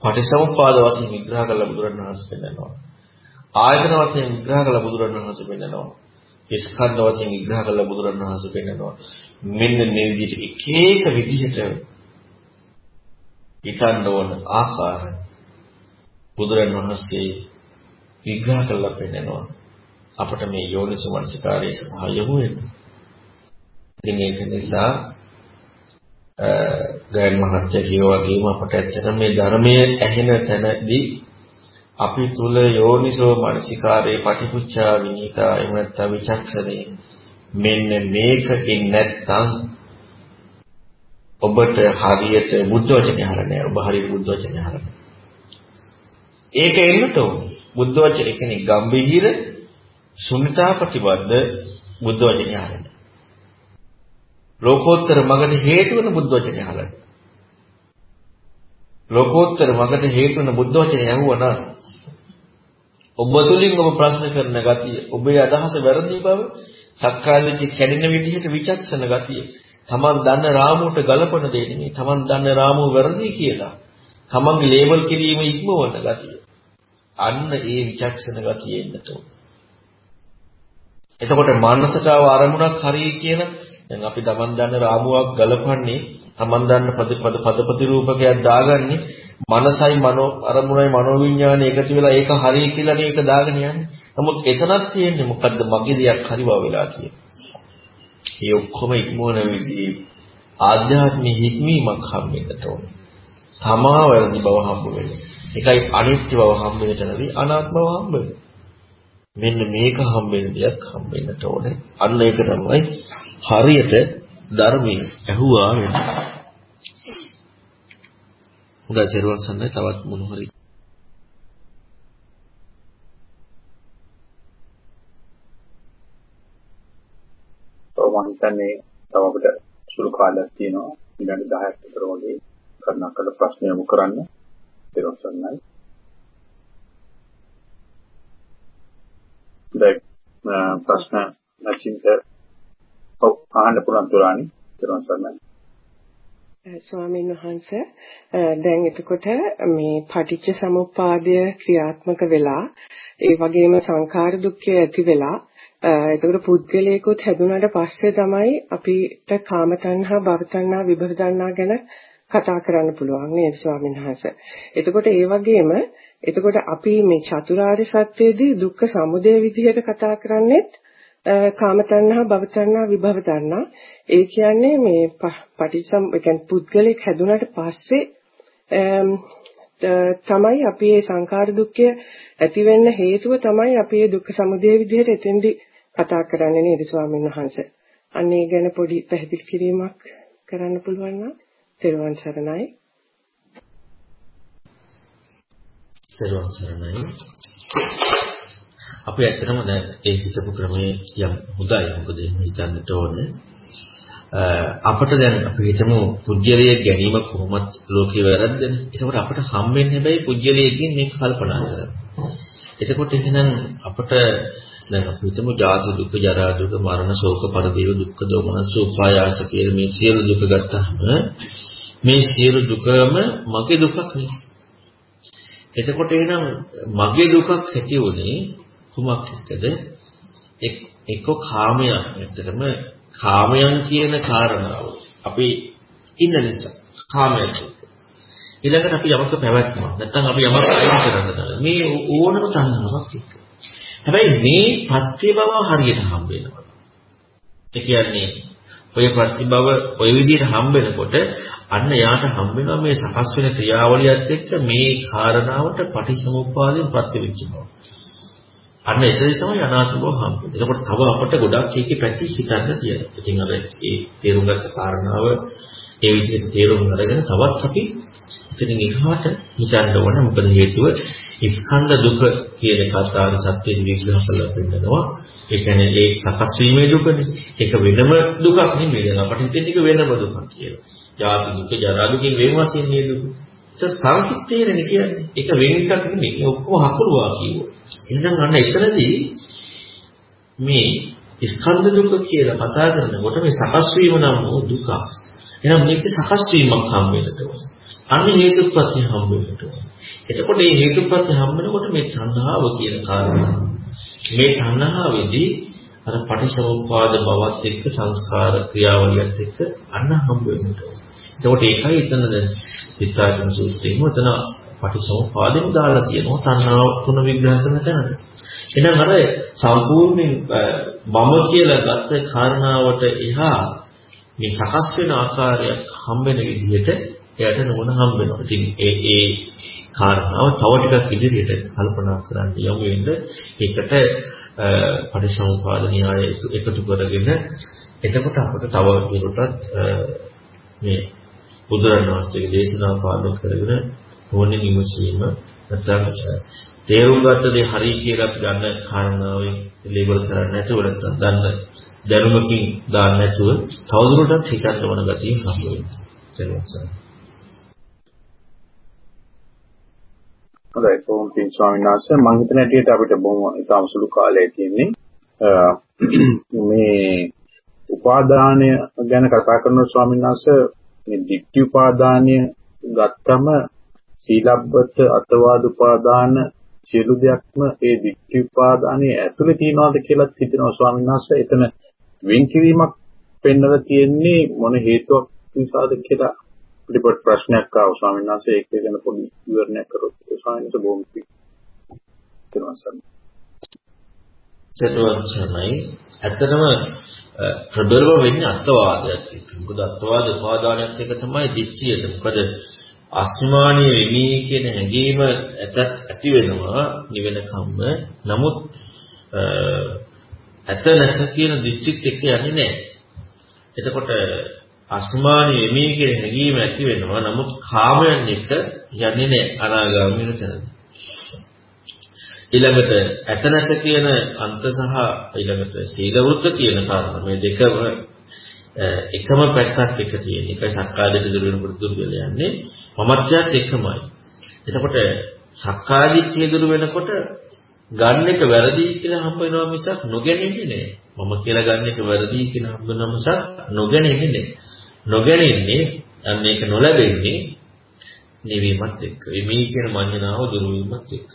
පටිසමුප්පාද වශයෙන් විග්‍රහ කළා බුදුරණවහන්සේ කියනවා. ආයතන වශයෙන් විග්‍රහ කළ බුදුරණවහන්සේ පෙන්නනවා. ස්කන්ධ වශයෙන් විග්‍රහ කළ බුදුරණවහන්සේ පෙන්නනවා. මෙන්න මේ විදිහට එක එක විදිහට හිතන්න ඕන ආකාරය බුදුරණවහන්සේ විග්‍රහ කළා පෙන්නනවා. අපට මේ යෝනිසමනසිකාරයේ සඳහා යොමු වෙනවා. ඉතින් ඒක නිසා ගයන් මහත්තයා කියෝ වගේම අපට ඇත්තට මේ ධර්මයේ ඇහෙන තැනදී අපි තුල යෝනිසෝ මනසිකාරයේ පටිපුච්චා විනීතා එහෙම නැත්නම් විචක්ෂණේ මෙන්න මේක ඉන්නේ නැත්නම් ඔබට හරියට බුද්ධ වචනේ අහන්නේ ඔබ හරියට බුද්ධ වචනේ අහන්නේ ඒක එන්නට ඕනේ. බුද්ධ වචනේ කියන්නේ ගම්බීර සුනිතා ප්‍රතිබද්ධ බුද්ධ වචනේ අහන්නේ ලෝකෝත්තර මගට හේතු වෙන බුද්ධ වචනේ අහලා. ලෝකෝත්තර මගට හේතු වෙන බුද්ධ වචනේ ඇහුවා නම් ඔබ තුලින් ඔබ ප්‍රශ්න කරන ගතිය, ඔබේ අදහස වැරදි බව, සක්කායදිට්ඨිය කැඩෙන විදිහට විචක්ෂණ ගතිය, තමන් දන්න රාමුවට ගලපන දෙ නෙමෙයි, තමන් දන්න රාමුව වැරදි කියලා. තමන්ගේ ලේබල් කිරීම ඉක්මවන ගතිය. අන්න ඒ විචක්ෂණ ගතිය එන්නට ඕන. එතකොට මානසිකව අරමුණක් හරියි කියන දැන් අපි Taman දන්න රාමුවක් ගලපන්නේ Taman දන්න පද පද පදපති රූපකයක් දාගන්නේ මනසයි මනෝ අරමුණයි මනෝවිඤ්ඤාණය එකතු වෙලා ඒක හරිය කියලා මේක දාගෙන යන්නේ. නමුත් එතනක් තියෙන්නේ මොකද්ද මගේ දෙයක් හරිව වෙලා කියන්නේ. ඒ ඔක්කොම ඉක්මවන විදිහේ ආධ්‍යාත්මික හික්මීමක් හම්බෙන්නට ඕන. තමා වැරදි බව හම්බ වෙන්නේ. ඒකයි අනිත්‍ය බව හම්බ වෙන තැනදී අනාත්ම බව හම්බ වෙන්නේ. මෙන්න මේක හම්බෙන දෙයක් හම්බෙන්නට ඕනේ. අන්න ඒක තමයි හරියට ධර්මයේ ඇහුවා වෙනවා. හොඳයි සර්වන් සන්නයි තවත් මොන හරි ඔව් මම හිතන්නේ තව අපිට සුළු කාලයක් තියෙනවා. විනාඩි 10ක් විතර වගේ කරුණාකර ප්‍රශ්න යොමු කරන්න. සර්වන් සන්නයි දැන් ප්‍රශ්න නැචින්ට ඔව් අහන්න පුළුවන් තුරානි ඊට පස්සේ ස්වාමීන් වහන්ස දැන් එතකොට මේ පටිච්ච සමුප්පාදය ක්‍රියාත්මක වෙලා ඒ වගේම සංඛාර දුක්ඛය ඇති වෙලා එතකොට පුද්ගලයෙකුත් හැදුනට පස්සේ තමයි අපිට කාම තණ්හා භව තණ්හා විභව තණ්හා ගැන කතා කරන්න පුළුවන් නේද ස්වාමීන් වහන්සේ. එතකොට ඒ වගේම එතකොට අපි මේ චතුරාර්ය සත්‍යයේදී දුක්ඛ සමුදය විදිහට කතා කරන්නේත් කාම තණ්හා භව තණ්හා විභව තණ්හා ඒ කියන්නේ මේ පටිසම් ඒ කියන්නේ පුද්ගලික හැදුනට පස්සේ තමයි අපි මේ සංඛාර දුක්ඛය ඇති වෙන්න හේතුව තමයි අපි මේ දුක්ඛ සමුදය විදිහට එතෙන්දි කතා කරන්නේ නේද ස්වාමීන් වහන්සේ. අන්න ඒ ගැන පොඩි පැහැදිලි කිරීමක් කරන්න පුළුවන් නම් තෙරුවන් සරණයි. තෙරුවන් සරණයි. අපි ඇත්තටම දැන් ඒ හිතපු ක්‍රමයේ යම් හොඳයි මොකද හිතන්නට ඕනේ අපිට දැන් අපි හිතමු පුජ්‍යලයේ ගැනීම කොහොමත් ලෝකේ වැරද්දනේ. ඒකෝට අපිට හම්බෙන්නේ හැබැයි පුජ්‍යලයේකින් මේක කල්පනා කරලා. එතකොට එහෙනම් අපිට දැන් අපි හිතමු ජාති දුක, ජරා දුක, මරණ, ශෝක, පරිදේව, දුක්ඛ, දෝමන, සුඛායාස කියලා මේ සියලු දුක ගත්තාම මේ සියලු දුකම මගේ දුකක් නෙවෙයි. එතකොට එහෙනම් මගේ දුකක් ඇති උනේ කුමක් එක්කද? එක්ක කාමයන් ඇත්තටම කාමයන් කියන කාරණාව අපි ඉන්න නිසා කාමයන් ඊළඟට අපි යමක පැවැත්ම නැත්නම් අපි යමක් අයින් කරන්න මේ ඕනම තණ්හාවක් එක්ක. හැබැයි මේ පත්‍ය බව හරියට හම්බ වෙනවා. ඒ කියන්නේ ඔය ප්‍රතිභව ඔය විදිහට හම්බ වෙනකොට අන්න යාට හම්බ වෙනවා මේ සකස් වෙන ක්‍රියාවලියත් එක්ක මේ කාරණාවට පටිසමුප්පාදයෙන් ප්‍රතිවිච්ච බව. අන්න එතනදි තමයි අනාත්ම බව හම්බෙන්නේ. එතකොට තව අපට ගොඩක් ඒකේ පැති හිතන්න තියෙනවා. ඉතින් අර ඒ තේරුම් ගත්ත කාරණාව ඒ විදිහට තේරුම් අරගෙන තවත් අපි ඉතින් එහාට හිතන්න ඕන මොකද හේතුව ස්කන්ධ දුක කියන කතාවේ සත්‍ය විග්‍රහ කරලා පෙන්නනවා. ඒ කියන්නේ ඒ සකස් වීමේ දුකනේ. ඒක වෙනම දුකක් නෙමෙයි. දැන් අපට හිතෙන එක වෙනම දුකක් කියලා. ජාති දුක, ජරා දුකෙන් වෙන වශයෙන් මේ දුක. ඒක සංකිටේරනේ කියන්නේ. ඒක වෙන එකක් නෙමෙයි. ඔක්කොම හකුරුවා කියුවා. එහෙනම් අන්න එතනදී මේ ස්කන්ධ දුක කියලා කතා කරනකොට මේ සකස් වීම නම් වූ දුක. එහෙනම් මේක සකස් වීමක් හම් වෙනට ඕන. අන්න හේතුප්‍රත්‍ය හම් වෙනට ඕන. එතකොට මේ හේතුප්‍රත්‍ය හම් වෙනකොට මේ තණ්හාව කියන කාරණා. මේ තණ්හාවේදී අර පටිසමුප්පාද බවත් එක්ක සංස්කාර ක්‍රියාවලියත් එක්ක අන්න හම් වෙනට ඕන. එතකොට ඒකයි එතන දැන් සිතායතන සූත්‍රයේම එතන පටිසමුපාදෙම දාලා තියෙනවා තණ්හාව තුන විග්‍රහ කරන තැනට. එහෙනම් අර සම්පූර්ණයෙන් මම කියලා ගත්ත කාරණාවට එහා මේ සකස් වෙන ආකාරයක් හම්බ වෙන විදිහට එයාට නුවණ හම්බ වෙනවා. ඉතින් ඒ ඒ කාරණාව තව ටිකක් ඉදිරියට කල්පනා කරන්න යමු වෙන්න ඒකට පරිසම්පාද න්‍යාය එකතු කරගෙන එතකොට අපිට තව දුරටත් මේ බුදුරණන් වහන්සේගේ දේශනා පාදක කරගෙන ඕනෙ විමසීම නැත්නම් තේරුම් ගත්ත දේ හරි කියලා අපි ගන්න කාරණාවෙන් ලේබල් කරන්නේ නැතුව නැත්නම් දන්න දැනුමකින් දාන්න නැතුව තවදුරටත් හිතන්න ඕන ගතිය හම්බ වෙනවා. හොඳයි. කොහොම පින් ස්වාමීන් වහන්සේ මම හිතන හැටියට අපිට බොහොම ඉතාම සුළු කාලයක් තියෙන්නේ. මේ උපාදානය ගැන කතා කරන ස්වාමීන් වහන්සේ. මේ ditthi උපාදානය ගත්තම සීලබ්බත අතවාද උපාදාන සියලු දෙයක්ම ඒ ditthi උපාදානයේ ඇතුලේ තියනවාද කියලා හිතනවා ස්වාමීන් වහන්සේ. එතන වෙන්කිරීමක් පෙන්වලා තියෙන්නේ මොන හේතුවක් නිසාද කියලා පිළිපොත් ප්‍රශ්නයක් ආව ස්වාමීන් වහන්සේ ඒක ගැන පොඩි විවරණයක් කරොත් ස්වාමීන් වහන්සේ බොහොම පිළිගන්නවා. ඇත්තටම ප්‍රබලව වෙන්නේ අත්වාදයක් එක්ක. මොකද අත්වාද උපාදානයත් එක්ක තමයි දිච්චියද. මොකද අස්මානීය වෙමි කියන හැඟීම ඇතත් ඇති වෙනවා නිවෙන කම්ම. නමුත් ඇත නැත කියන දිච්චිත් එක්ක යන්නේ නැහැ. එතකොට අස්මානීය වෙමි කියන හැඟීම ඇති වෙනවා. නමුත් කාමයන් එක්ක යන්නේ නැහැ අනාගාමී වෙනතන. ඊළඟට ඇත නැත කියන අන්ත සහ ඊළඟට සීල වෘත්ත කියන කාරණා මේ දෙකම එකම පැත්තක් එක තියෙන. එකයි සක්කායදිට දුර වෙනකොට දුර වෙලා යන්නේ. මමත්වයත් එකමයි. එතකොට සක්කායදිට්ඨිය දුර වෙනකොට ගන්න එක වැරදි කියලා හම්බ වෙනවා මිසක් නොගැනෙන්නේ නෑ. මම කියලා ගන්න එක වැරදි කියලා හම්බ වෙනවා මිසක් නොගැනෙන්නේ නෑ. නොගැනෙන්නේ අන්න ඒක නොලැබෙන්නේ නිවීමත් එක්ක. මේ කියන මඤ්ඤණාව දුර වීමත් එක්ක.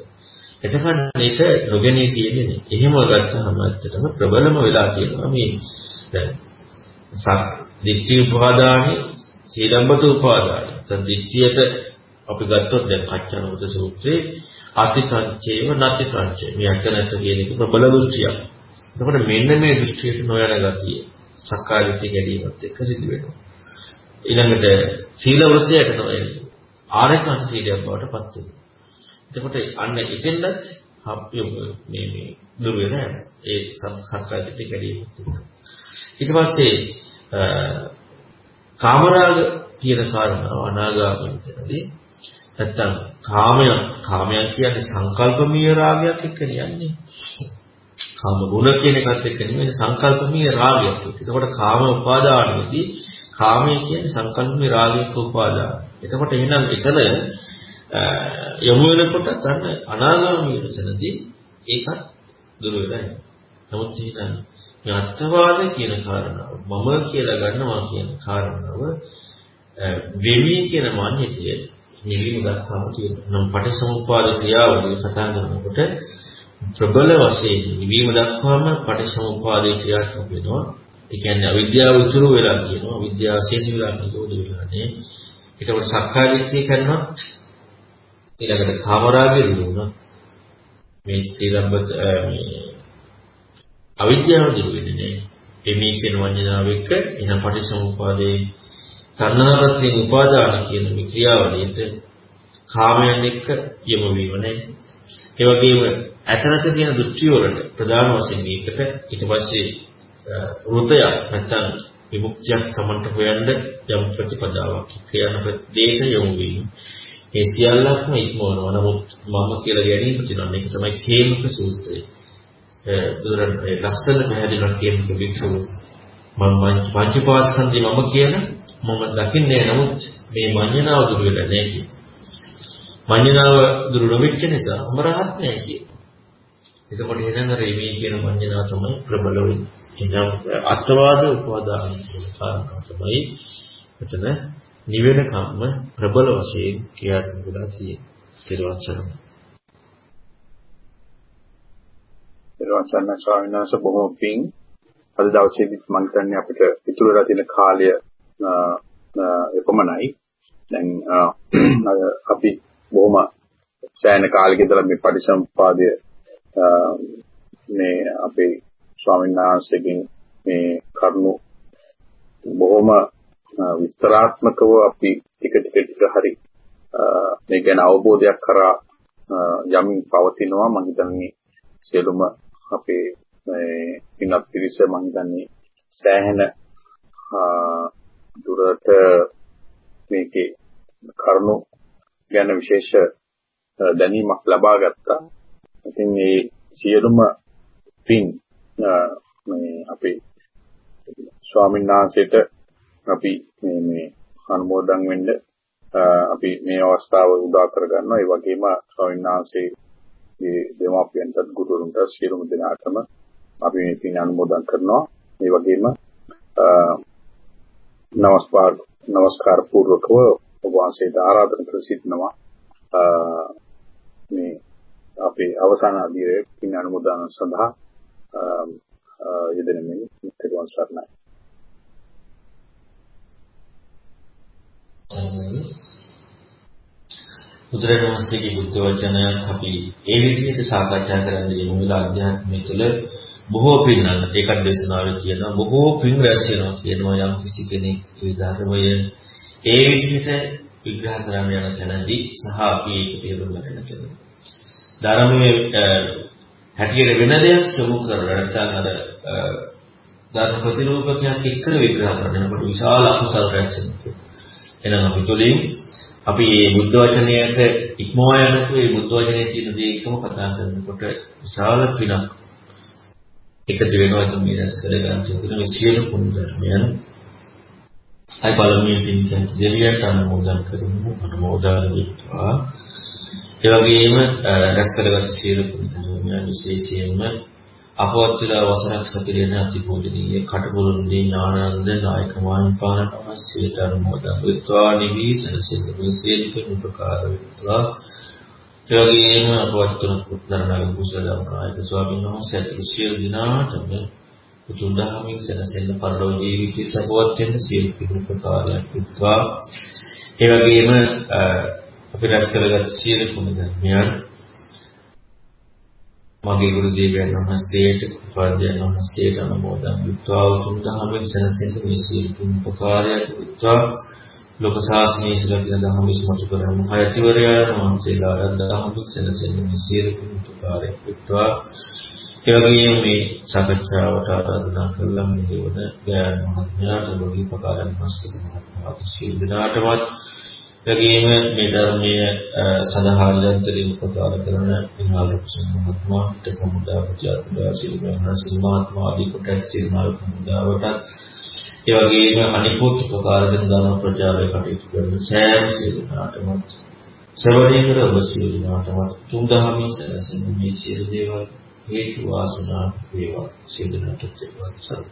එතකන් මේක නොගැනී තියෙන්නේ නේ. එහෙම ගත්තහම ඇත්තටම ප්‍රබලම වෙලා තියෙනවා මේ දැන් සත් දිට්ඨි උපාදානි සීලම්බත උපාදානි. දැන් දිට්ඨියට අපි ගත්තොත් දැන් කච්චනවද සූත්‍රයේ අතිකංචේව නැතිකංචේ. මේ අත නැත කියන එක ප්‍රබල දෘෂ්ටියක්. එතකොට මෙන්න මේ දෘෂ්ටියට නොයන ගතිය සක්කාය දිට්ඨිය ගැනීමත් එක්ක සිදු වෙනවා. ඊළඟට සීල වෘත්‍යයට නොයන්නේ. ආරකන් සීලයක් බවට පත් වෙනවා. එතකොට අන්න එතෙන්ද මේ මේ දුර වෙන ඒ සක්කාය දිට්ඨිය කැඩීමත් ඊට පස්සේ කාමරාග කියන කාරණාව අනාගාමීත්වදී නැත්තම් කාමය කාමයන් කියන්නේ සංකල්පමීය රාගයක් එක්ක යන්නේ කාම ගුණ කියන එකත් එක්ක නෙමෙයි සංකල්පමීය රාගයක් එක්ක. එතකොට කාම උපාදානෙදී කාමය කියන්නේ සංකල්පමීය රාගයක උපාදාන. එතකොට එහෙනම් එතන යොමු වෙනකොට අන්න අනාගාමී වෙනසනදී ඒකත් දුර වෙලා යනවා. නමුත් හිතන්න මේ අත්වාද කියන කාරණාව මම කියලා ගන්නවා කියන කාරණාව වෙමි කියන මාන්‍යතිය නිවීම දක්වාම තියෙනවා. නම් පටිසමුප්පාද ක්‍රියාවලිය කතා කරනකොට ප්‍රබල වශයෙන් නිවීම දක්වාම පටිසමුප්පාදේ ක්‍රියාත්මක වෙනවා. ඒ කියන්නේ අවිද්‍යාව උතුරු වෙලා තියෙනවා. අවිද්‍යාව ශේෂ වෙලා නිරෝධ වෙලා නේ. ඒකවට සක්කාය දිට්ඨිය කරනවා ඊළඟට කාමරාගය දුරුණා. මේ සීලබ්බත මේ අවිද්‍යාව දුරු වෙන්නේ නැහැ. එමේ කියන වඤ්ඤාව එක්ක එන පටිසමුපාදේ තණ්හාවත්යෙන් උපාදාන කියන මේ ක්‍රියාවලියට කාමයන් එක්ක යොමු වීම නැහැ. ඒ වගේම ඇතනත කියන දෘෂ්ටි වලට ප්‍රධාන වශයෙන් මේකට ඊට පස්සේ ෘතය නැත්නම් විමුක්තියක් තමන්ට හොයන්න යම් ප්‍රතිපදාවක් කියන දෙයට යොමු වීම. ඒ සියල්ලක්ම ඉක්මවනවා. නමුත් මම කියලා ගැනීම තියෙනවා. මේක තමයි කේමක සූත්‍රය. බුදුරන් ඒ ලස්සන පැහැදිලිව කේමක වික්ෂුව මම පංචපාස්කන්ධي මම කියන මම දකින්නේ නමුත් මේ මඤ්ඤණාව දුර වෙලා නැහැ කියන. මඤ්ඤණාව දුර නොවෙච්ච නිසා මම රහත් නැහැ කියන. එතකොට එහෙනම් අර මේ කියන මඤ්ඤණාව තමයි ප්‍රබල වෙන්නේ. එහෙනම් අත්වාද උපවාදාන කියන කාරණා තමයි එතන නිවෙන කම්ම ප්‍රබල වශයෙන් ක්‍රියාත්මක වෙලා තියෙනවා. සරණ ස්වාමීන් වහන්සේ බොහොම පිං අද දවසේදී මම හිතන්නේ අපිට ඉතුරු වෙලා තියෙන කාලය එපමණයි. දැන් අපි බොහොම සෑහෙන කාලෙක ඉඳලා මේ පරිසම්පාදය මේ අපේ ස්වාමීන් වහන්සේගෙන් මේ කරුණු බොහොම විස්තරාත්මකව අපි ටික ටික ටික හරි මේ ගැන අවබෝධයක් කරා යමින් පවතිනවා මම හිතන්නේ සියලුම අපේ මේ පින්වත් පිරිස මම හිතන්නේ සෑහෙන දුරට මේකේ කරුණු ගැන විශේෂ දැනීමක් ලබා ගත්තා. ඉතින් මේ සියලුම පින් මේ අපේ ස්වාමීන් වහන්සේට අපි මේ මේ අනුමෝදන් වෙන්න අපි මේ අවස්ථාව උදා කර ගන්නවා. ඒ වගේම ස්වාමීන් වහන්සේගේ දෙමාපියන්ටත් ගුරුවරුන්ට සියලුම දෙනාටම අපි මේ පින් අනුමෝදන් කරනවා. ඒ වගේම නමස්කාර නමස්කාර පූර්වකව ඔබ වහන්සේට ආරාධනා කර සිටිනවා. මේ අපේ අවසාන අධීරයේ පින් අනුමෝදන් සඳහා යෙදෙන මේ මුත්‍තරවන් සරණයි. බුදුරජාණන් වහන්සේගේ බුද්ධ වචනයක් අපි ඒ විදිහට සාකච්ඡා කරන්න යමු වෙලා අධ්‍යාත්මය තුළ බොහෝ පින්නන්න ඒකත් දේශනාවේ කියනවා බොහෝ පින් රැස් වෙනවා කියනවා යම් කිසි කෙනෙක් ඒ ධර්මය ඒ විදිහට විග්‍රහ කරන්න යන තැනදී සහ අපි ඒක තේරුම් ගන්න තැන. ධර්මයේ හැටියට වෙන දෙයක් යොමු කරලා නැත්නම් අර ධර්ම ප්‍රතිරූපකයක් එක්ක විග්‍රහ කරනකොට විශාල අකුසල රැස් වෙනවා. එහෙනම් අපි තුලින් අපි මේ බුද්ධ වචනයට ඉක්මවා යනතු මේ බුද්ධ වචනේ තියෙන දේ එකම කතා කරනකොට විශාල පිනක් එකතු වෙනවා. එතන මේ රැස් කරගන්න තියෙන මේ සියලු පුණ්‍ය ධර්මයන්. අයි බලමින් පින් කියන දෙවියන්ට අනුමෝදන් කරමු. අනුමෝදන් වෙත්වා. ඒ වගේම රැස් කරගත් සියලු පුණ්‍ය ධර්මයන් විශේෂයෙන්ම අපවත් වෙලා වසරක් සැපිරෙන අතිපූජනීය කටබුරුන්දී ඥානানন্দ නායක මහින්පාණන් අවශ්‍යට අනුමෝදන් වෙත්වා නිවිසන සිදුවු සියලු උපකාර වෙත්වා. එවැගේම අපවත් වන පුත්තරණන් කුසල නායක ස්වාමීන් වහන්සේ අතුළු සියලු දිනාටම උතුම් ධර්මයෙන් සැනසෙන්න පරලෝ ජීවිතය සපවත් වෙන සියලු උපකාරයක් වෙත්වා. එවැගේම අපි රැස් කරගත් සියලු කුණ ධර්මයන් මගේ ගුරු දේවයන් වහන්සේට උපාධ්‍යයන් වහන්සේට අනුමෝදන් විත්වා උතුම් දහමෙන් සැනසෙන්න මේ සියලු උපකාරයක් විත්වා ලෝක ශාසනයේ සිලකින දහම ඉස්මතු කරන හයතිවරයන් වහන්සේලා දහම සැනසෙන්න මේ සියලු උපකාරයක් විත්වා ඒ වගේම මේ සාකච්ඡාවට ආරාධනා කළා මේ දේවන ගෑන මහත්මයාට ලෝකී උපකාරයන් මස්කි මහත්මයාට සියලු දිනාටමත් එවැගේම මේ ධර්මයේ සඳහා නිරන්තරයෙන් උපකාර කරන විනාල කුසල මහත්මයා තකමුදා ප්‍රජාපති සිල්වනා සිල් මහත්මයා ආදී කොට සිල්මාල් කමුදාවට ඒ වගේම අනිකුත් උපකාර දෙන ධර්ම ප්‍රචාරය කටයුතු කරන සෑම සිල්නාටම ශ්‍රවණය කර ඔබ සිල්නාටම තුන් දහමේ සැලසෙන මේ සියලු දේවල් හේතු වාසනා වේවා. සියලු දෙනාට සර්